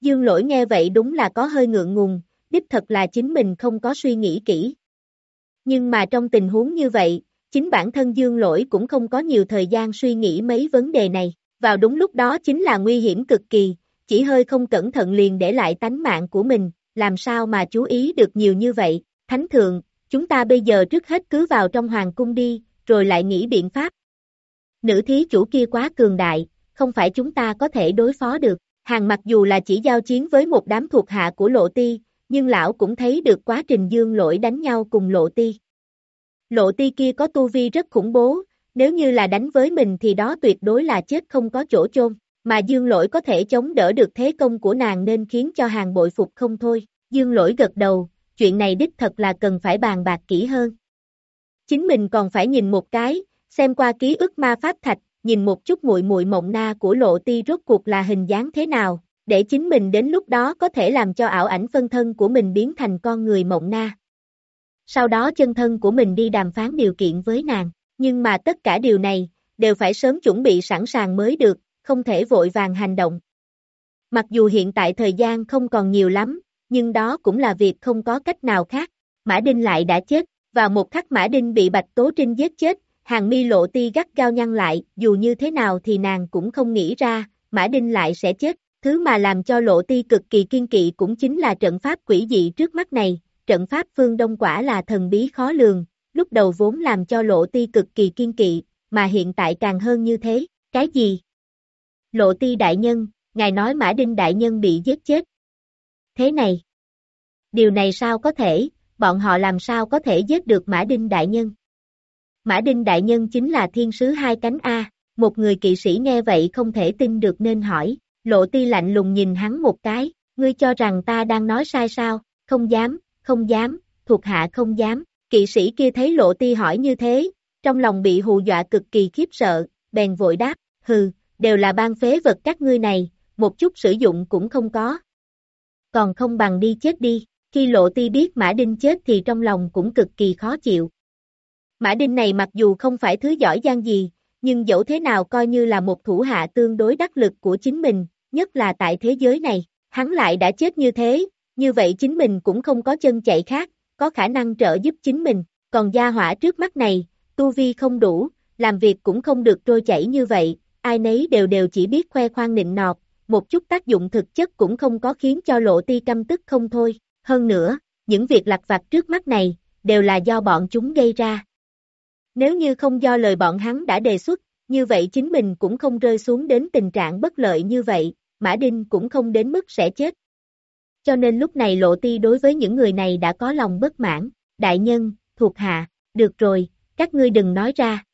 B: Dương lỗi nghe vậy đúng là có hơi ngượng ngùng, đích thật là chính mình không có suy nghĩ kỹ. Nhưng mà trong tình huống như vậy, chính bản thân dương lỗi cũng không có nhiều thời gian suy nghĩ mấy vấn đề này. Vào đúng lúc đó chính là nguy hiểm cực kỳ, chỉ hơi không cẩn thận liền để lại tánh mạng của mình, làm sao mà chú ý được nhiều như vậy. Thánh thượng, chúng ta bây giờ trước hết cứ vào trong hoàng cung đi, rồi lại nghĩ biện pháp. Nữ thí chủ kia quá cường đại, không phải chúng ta có thể đối phó được. Hàng mặc dù là chỉ giao chiến với một đám thuộc hạ của lộ ti, nhưng lão cũng thấy được quá trình dương lỗi đánh nhau cùng lộ ti. Lộ ti kia có tu vi rất khủng bố, nếu như là đánh với mình thì đó tuyệt đối là chết không có chỗ chôn, mà dương lỗi có thể chống đỡ được thế công của nàng nên khiến cho hàng bội phục không thôi. Dương lỗi gật đầu, chuyện này đích thật là cần phải bàn bạc kỹ hơn. Chính mình còn phải nhìn một cái, xem qua ký ức ma pháp thạch, nhìn một chút muội muội mộng na của lộ ti rốt cuộc là hình dáng thế nào, để chính mình đến lúc đó có thể làm cho ảo ảnh phân thân của mình biến thành con người mộng na. Sau đó chân thân của mình đi đàm phán điều kiện với nàng, nhưng mà tất cả điều này, đều phải sớm chuẩn bị sẵn sàng mới được, không thể vội vàng hành động. Mặc dù hiện tại thời gian không còn nhiều lắm, nhưng đó cũng là việc không có cách nào khác. Mã Đinh lại đã chết, và một khắc Mã Đinh bị Bạch Tố Trinh giết chết, hàng mi lộ ti gắt cao nhăn lại, dù như thế nào thì nàng cũng không nghĩ ra, Mã Đinh lại sẽ chết, thứ mà làm cho lộ ti cực kỳ kiên kỵ cũng chính là trận pháp quỷ dị trước mắt này, trận pháp phương Đông quả là thần bí khó lường, lúc đầu vốn làm cho lộ ti cực kỳ kiên kỵ, mà hiện tại càng hơn như thế, cái gì? Lộ ti đại nhân, ngài nói Mã Đinh Đại Nhân bị giết chết. Thế này, điều này sao có thể, bọn họ làm sao có thể giết được Mã Đinh Đại Nhân? Mã Đinh Đại Nhân chính là thiên sứ hai cánh A, một người kỵ sĩ nghe vậy không thể tin được nên hỏi, lộ ti lạnh lùng nhìn hắn một cái, ngươi cho rằng ta đang nói sai sao, không dám, không dám, thuộc hạ không dám, kỵ sĩ kia thấy lộ ti hỏi như thế, trong lòng bị hù dọa cực kỳ khiếp sợ, bèn vội đáp, hừ, đều là ban phế vật các ngươi này, một chút sử dụng cũng không có. Còn không bằng đi chết đi, khi lộ ti biết Mã Đinh chết thì trong lòng cũng cực kỳ khó chịu. Mã Đinh này mặc dù không phải thứ giỏi giang gì, nhưng dẫu thế nào coi như là một thủ hạ tương đối đắc lực của chính mình, nhất là tại thế giới này, hắn lại đã chết như thế, như vậy chính mình cũng không có chân chạy khác, có khả năng trợ giúp chính mình, còn gia hỏa trước mắt này, tu vi không đủ, làm việc cũng không được trôi chảy như vậy, ai nấy đều đều chỉ biết khoe khoang nịnh nọt, một chút tác dụng thực chất cũng không có khiến cho lộ ti căm tức không thôi, hơn nữa, những việc lặt vặt trước mắt này, đều là do bọn chúng gây ra. Nếu như không do lời bọn hắn đã đề xuất, như vậy chính mình cũng không rơi xuống đến tình trạng bất lợi như vậy, Mã Đinh cũng không đến mức sẽ chết. Cho nên lúc này lộ ti đối với những người này đã có lòng bất mãn, đại nhân, thuộc hạ, được rồi, các ngươi đừng nói ra.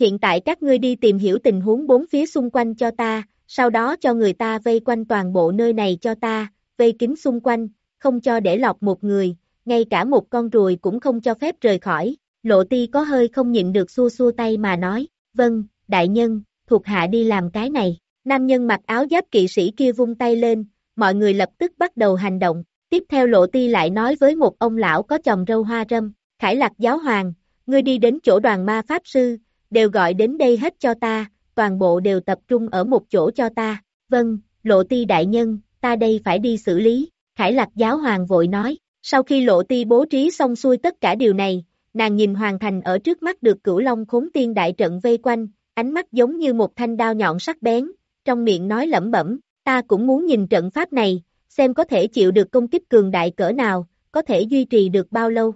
B: Hiện tại các ngươi đi tìm hiểu tình huống bốn phía xung quanh cho ta, sau đó cho người ta vây quanh toàn bộ nơi này cho ta, vây kín xung quanh, không cho để lọc một người, ngay cả một con ruồi cũng không cho phép rời khỏi. Lộ ti có hơi không nhịn được xua xua tay mà nói, vâng, đại nhân, thuộc hạ đi làm cái này. Nam nhân mặc áo giáp kỵ sĩ kia vung tay lên, mọi người lập tức bắt đầu hành động. Tiếp theo lộ ti lại nói với một ông lão có chồng râu hoa râm, Khải lạc giáo hoàng, ngươi đi đến chỗ đoàn ma pháp sư, đều gọi đến đây hết cho ta, toàn bộ đều tập trung ở một chỗ cho ta. Vâng, lộ ti đại nhân, ta đây phải đi xử lý. Khải lạc giáo hoàng vội nói, sau khi lộ ti bố trí xong xuôi tất cả điều này, nàng nhìn hoàng thành ở trước mắt được cửu long khốn tiên đại trận vây quanh, ánh mắt giống như một thanh đao nhọn sắc bén, trong miệng nói lẩm bẩm, ta cũng muốn nhìn trận pháp này, xem có thể chịu được công kích cường đại cỡ nào, có thể duy trì được bao lâu.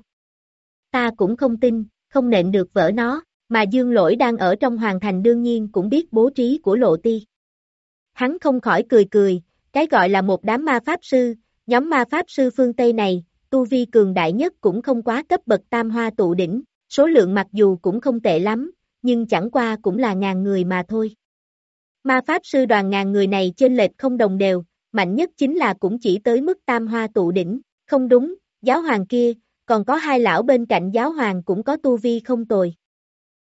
B: Ta cũng không tin, không nện được vỡ nó, mà dương lỗi đang ở trong hoàng thành đương nhiên cũng biết bố trí của lộ ti. Hắn không khỏi cười cười, cái gọi là một đám ma pháp sư, nhóm ma pháp sư phương Tây này, tu vi cường đại nhất cũng không quá cấp bậc tam hoa tụ đỉnh, số lượng mặc dù cũng không tệ lắm, nhưng chẳng qua cũng là ngàn người mà thôi. Ma pháp sư đoàn ngàn người này trên lệch không đồng đều, mạnh nhất chính là cũng chỉ tới mức tam hoa tụ đỉnh, không đúng, giáo hoàng kia, còn có hai lão bên cạnh giáo hoàng cũng có tu vi không tồi.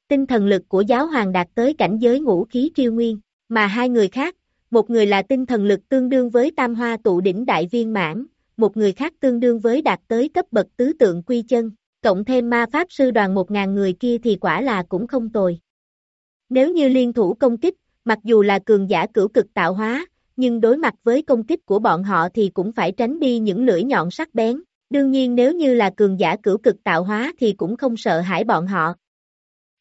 B: Tinh thần lực của giáo hoàng đạt tới cảnh giới ngũ khí triêu nguyên, mà hai người khác, một người là tinh thần lực tương đương với tam hoa tụ đỉnh đại viên mãn, một người khác tương đương với đạt tới cấp bậc tứ tượng quy chân, cộng thêm ma pháp sư đoàn một ngàn người kia thì quả là cũng không tồi. Nếu như liên thủ công kích, mặc dù là cường giả cửu cực tạo hóa, nhưng đối mặt với công kích của bọn họ thì cũng phải tránh đi những lưỡi nhọn sắc bén. Đương nhiên nếu như là cường giả cửu cực tạo hóa thì cũng không sợ hãi bọn họ.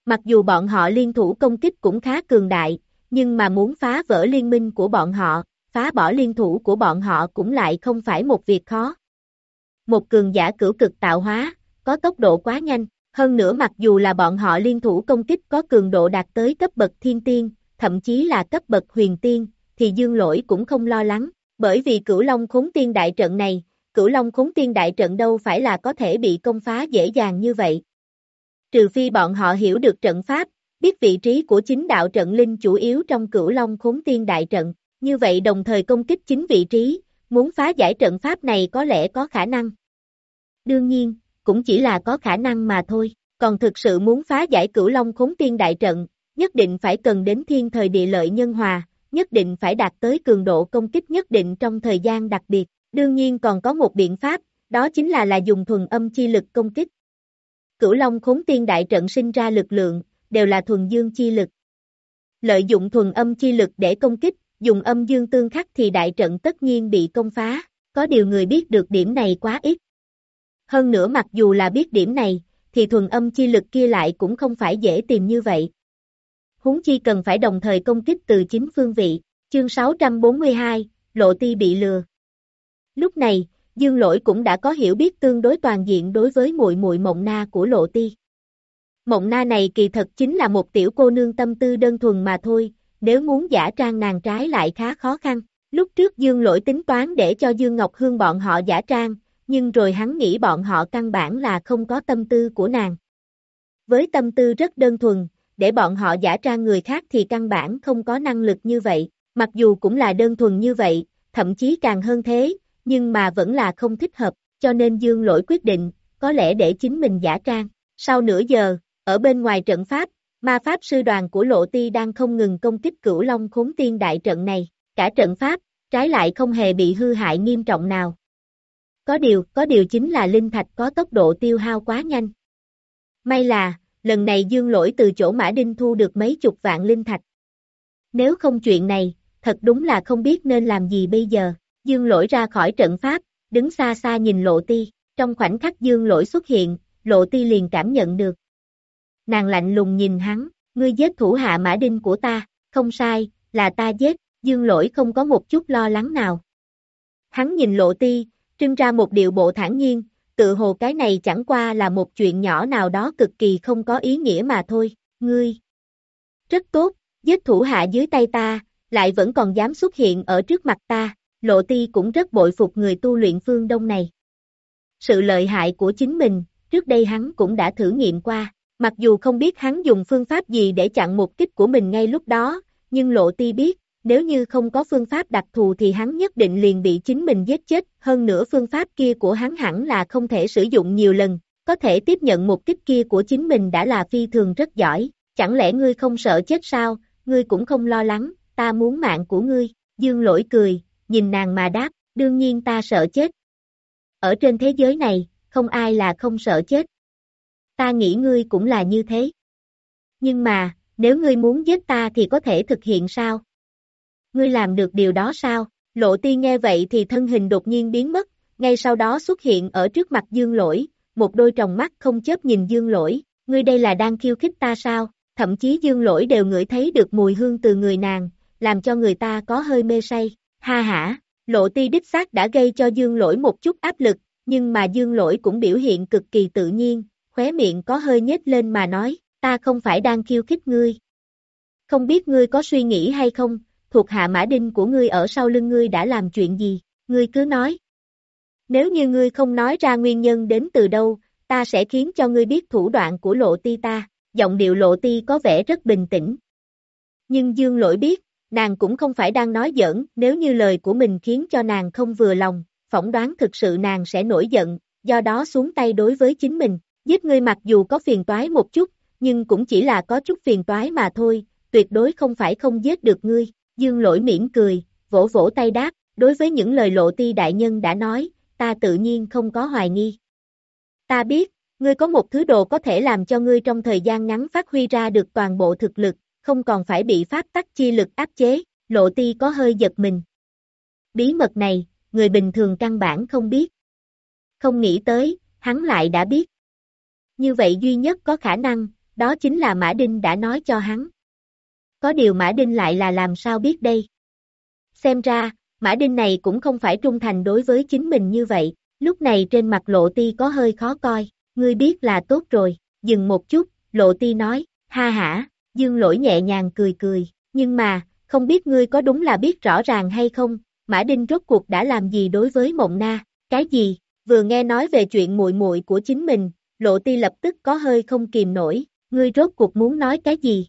B: Mặc dù bọn họ liên thủ công kích cũng khá cường đại, nhưng mà muốn phá vỡ liên minh của bọn họ, phá bỏ liên thủ của bọn họ cũng lại không phải một việc khó. Một cường giả cửu cực tạo hóa, có tốc độ quá nhanh, hơn nữa mặc dù là bọn họ liên thủ công kích có cường độ đạt tới cấp bậc thiên tiên, thậm chí là cấp bậc huyền tiên, thì dương lỗi cũng không lo lắng, bởi vì cửu long khốn tiên đại trận này, cửu long khốn tiên đại trận đâu phải là có thể bị công phá dễ dàng như vậy. Trừ phi bọn họ hiểu được trận pháp, biết vị trí của chính đạo trận linh chủ yếu trong cửu long khốn tiên đại trận, như vậy đồng thời công kích chính vị trí, muốn phá giải trận pháp này có lẽ có khả năng. Đương nhiên, cũng chỉ là có khả năng mà thôi, còn thực sự muốn phá giải cửu long khốn tiên đại trận, nhất định phải cần đến thiên thời địa lợi nhân hòa, nhất định phải đạt tới cường độ công kích nhất định trong thời gian đặc biệt. Đương nhiên còn có một biện pháp, đó chính là là dùng thuần âm chi lực công kích. Cửu Long khốn tiên đại trận sinh ra lực lượng, đều là thuần dương chi lực. Lợi dụng thuần âm chi lực để công kích, dùng âm dương tương khắc thì đại trận tất nhiên bị công phá, có điều người biết được điểm này quá ít. Hơn nữa mặc dù là biết điểm này, thì thuần âm chi lực kia lại cũng không phải dễ tìm như vậy. Huống chi cần phải đồng thời công kích từ chính phương vị. Chương 642, Lộ Ti bị lừa. Lúc này, Dương Lỗi cũng đã có hiểu biết tương đối toàn diện đối với muội muội Mộng Na của Lộ Ti. Mộng Na này kỳ thật chính là một tiểu cô nương tâm tư đơn thuần mà thôi, nếu muốn giả trang nàng trái lại khá khó khăn. Lúc trước Dương lỗi tính toán để cho Dương Ngọc Hương bọn họ giả trang, nhưng rồi hắn nghĩ bọn họ căn bản là không có tâm tư của nàng. Với tâm tư rất đơn thuần, để bọn họ giả trang người khác thì căn bản không có năng lực như vậy, mặc dù cũng là đơn thuần như vậy, thậm chí càng hơn thế, nhưng mà vẫn là không thích hợp, cho nên Dương lỗi quyết định, có lẽ để chính mình giả trang. Sau nửa giờ, ở bên ngoài trận pháp, ma pháp sư đoàn của Lộ Ti đang không ngừng công kích cửu long khốn tiên đại trận này, cả trận pháp, trái lại không hề bị hư hại nghiêm trọng nào. Có điều, có điều chính là linh thạch có tốc độ tiêu hao quá nhanh. May là, lần này dương lỗi từ chỗ Mã Đinh thu được mấy chục vạn linh thạch. Nếu không chuyện này, thật đúng là không biết nên làm gì bây giờ. Dương lỗi ra khỏi trận pháp, đứng xa xa nhìn lộ ti, trong khoảnh khắc dương lỗi xuất hiện, lộ ti liền cảm nhận được. Nàng lạnh lùng nhìn hắn, ngươi giết thủ hạ Mã Đinh của ta, không sai, là ta giết, dương lỗi không có một chút lo lắng nào. Hắn nhìn lộ ti, trưng ra một điệu bộ thản nhiên, tự hồ cái này chẳng qua là một chuyện nhỏ nào đó cực kỳ không có ý nghĩa mà thôi, ngươi. Rất tốt, giết thủ hạ dưới tay ta, lại vẫn còn dám xuất hiện ở trước mặt ta, lộ ti cũng rất bội phục người tu luyện phương đông này. Sự lợi hại của chính mình, trước đây hắn cũng đã thử nghiệm qua, mặc dù không biết hắn dùng phương pháp gì để chặn một kích của mình ngay lúc đó, nhưng lộ ti biết, nếu như không có phương pháp đặc thù thì hắn nhất định liền bị chính mình giết chết, hơn nữa phương pháp kia của hắn hẳn là không thể sử dụng nhiều lần, có thể tiếp nhận một kích kia của chính mình đã là phi thường rất giỏi, chẳng lẽ ngươi không sợ chết sao, ngươi cũng không lo lắng, ta muốn mạng của ngươi, dương lỗi cười, nhìn nàng mà đáp, đương nhiên ta sợ chết. Ở trên thế giới này, không ai là không sợ chết. Ta nghĩ ngươi cũng là như thế. Nhưng mà, nếu ngươi muốn giết ta thì có thể thực hiện sao? ngươi làm được điều đó sao? Lộ ti nghe vậy thì thân hình đột nhiên biến mất, ngay sau đó xuất hiện ở trước mặt dương lỗi, một đôi tròng mắt không chớp nhìn dương lỗi, ngươi đây là đang khiêu khích ta sao? Thậm chí dương lỗi đều ngửi thấy được mùi hương từ người nàng, làm cho người ta có hơi mê say, ha hả, lộ ti đích xác đã gây cho dương lỗi một chút áp lực, nhưng mà dương lỗi cũng biểu hiện cực kỳ tự nhiên, khóe miệng có hơi nhếch lên mà nói, ta không phải đang khiêu khích ngươi. Không biết ngươi có suy nghĩ hay không, thuộc hạ mã đinh của ngươi ở sau lưng ngươi đã làm chuyện gì, ngươi cứ nói. Nếu như ngươi không nói ra nguyên nhân đến từ đâu, ta sẽ khiến cho ngươi biết thủ đoạn của lộ ti ta, giọng điệu lộ ti có vẻ rất bình tĩnh. Nhưng dương lỗi biết, nàng cũng không phải đang nói giỡn, nếu như lời của mình khiến cho nàng không vừa lòng, phỏng đoán thực sự nàng sẽ nổi giận, do đó xuống tay đối với chính mình, giết ngươi mặc dù có phiền toái một chút, nhưng cũng chỉ là có chút phiền toái mà thôi, tuyệt đối không phải không giết được ngươi. Dương lỗi mỉm cười, vỗ vỗ tay đáp, đối với những lời lộ ti đại nhân đã nói, ta tự nhiên không có hoài nghi. Ta biết, ngươi có một thứ đồ có thể làm cho ngươi trong thời gian ngắn phát huy ra được toàn bộ thực lực, không còn phải bị pháp tắc chi lực áp chế, lộ ti có hơi giật mình. Bí mật này, người bình thường căn bản không biết. Không nghĩ tới, hắn lại đã biết. Như vậy duy nhất có khả năng, đó chính là Mã Đinh đã nói cho hắn. Có điều Mã Đinh lại là làm sao biết đây? Xem ra, Mã Đinh này cũng không phải trung thành đối với chính mình như vậy, lúc này trên mặt lộ ti có hơi khó coi, ngươi biết là tốt rồi, dừng một chút, lộ ti nói, ha hả, dương lỗi nhẹ nhàng cười cười, nhưng mà, không biết ngươi có đúng là biết rõ ràng hay không, Mã Đinh rốt cuộc đã làm gì đối với mộng na, cái gì, vừa nghe nói về chuyện muội muội của chính mình, lộ ti lập tức có hơi không kìm nổi, ngươi rốt cuộc muốn nói cái gì,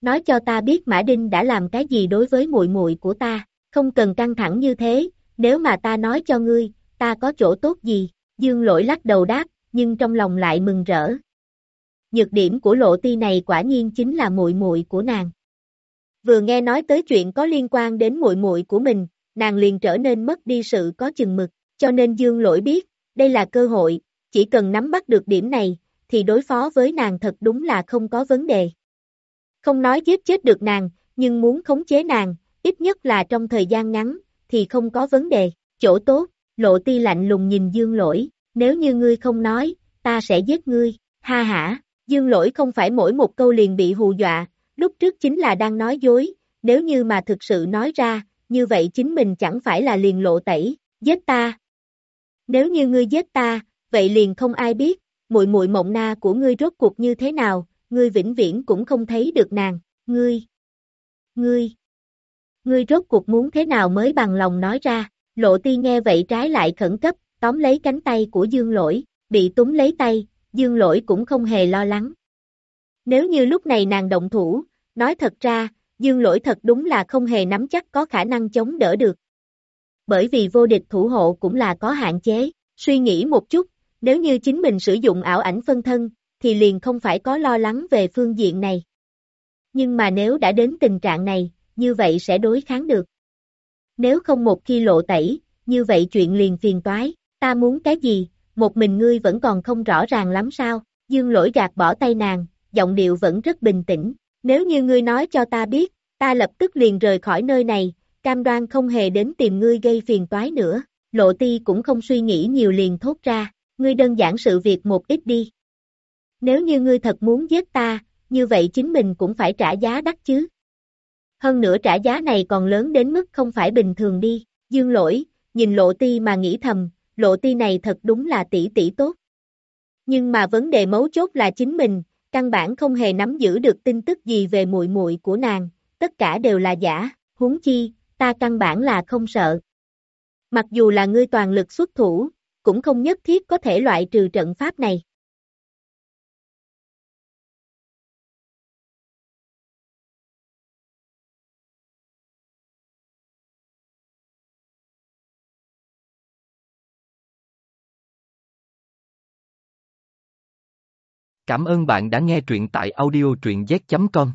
B: nói cho ta biết Mã Đinh đã làm cái gì đối với muội muội của ta, không cần căng thẳng như thế, nếu mà ta nói cho ngươi, ta có chỗ tốt gì, dương lỗi lắc đầu đáp, nhưng trong lòng lại mừng rỡ. Nhược điểm của lộ ti này quả nhiên chính là muội muội của nàng. Vừa nghe nói tới chuyện có liên quan đến muội muội của mình, nàng liền trở nên mất đi sự có chừng mực, cho nên dương lỗi biết, đây là cơ hội, chỉ cần nắm bắt được điểm này, thì đối phó với nàng thật đúng là không có vấn đề. Không nói giết chết được nàng, nhưng muốn khống chế nàng, ít nhất là trong thời gian ngắn, thì không có vấn đề. Chỗ tốt, lộ ti lạnh lùng nhìn dương lỗi, nếu như ngươi không nói, ta sẽ giết ngươi, ha hả, dương lỗi không phải mỗi một câu liền bị hù dọa, lúc trước chính là đang nói dối, nếu như mà thực sự nói ra, như vậy chính mình chẳng phải là liền lộ tẩy, giết ta. Nếu như ngươi giết ta, vậy liền không ai biết, muội muội mộng na của ngươi rốt cuộc như thế nào, ngươi vĩnh viễn cũng không thấy được nàng, ngươi. Ngươi, ngươi rốt cuộc muốn thế nào mới bằng lòng nói ra, lộ ti nghe vậy trái lại khẩn cấp, tóm lấy cánh tay của dương lỗi, bị túng lấy tay, dương lỗi cũng không hề lo lắng. Nếu như lúc này nàng động thủ, nói thật ra, dương lỗi thật đúng là không hề nắm chắc có khả năng chống đỡ được. Bởi vì vô địch thủ hộ cũng là có hạn chế, suy nghĩ một chút, nếu như chính mình sử dụng ảo ảnh phân thân, thì liền không phải có lo lắng về phương diện này. Nhưng mà nếu đã đến tình trạng này, như vậy sẽ đối kháng được. Nếu không một khi lộ tẩy, như vậy chuyện liền phiền toái, ta muốn cái gì, một mình ngươi vẫn còn không rõ ràng lắm sao, dương lỗi gạt bỏ tay nàng, giọng điệu vẫn rất bình tĩnh, nếu như ngươi nói cho ta biết, ta lập tức liền rời khỏi nơi này, cam đoan không hề đến tìm ngươi gây phiền toái nữa, lộ ti cũng không suy nghĩ nhiều liền thốt ra, ngươi đơn giản sự việc một ít đi. Nếu như ngươi thật muốn giết ta, như vậy chính mình cũng phải trả giá đắt chứ. Hơn nữa trả giá này còn lớn đến mức không phải bình thường đi, dương lỗi, nhìn lộ ti mà nghĩ thầm, lộ ti này thật đúng là tỷ tỷ tốt. Nhưng mà vấn đề mấu chốt là chính mình, căn bản không hề nắm giữ được tin tức gì về muội muội của nàng, tất cả đều là giả, huống chi, ta căn bản là không sợ. Mặc dù là ngươi toàn lực xuất thủ, cũng không nhất thiết có thể loại trừ trận pháp này.
A: Cảm ơn bạn đã nghe truyện tại audio truyện z.com.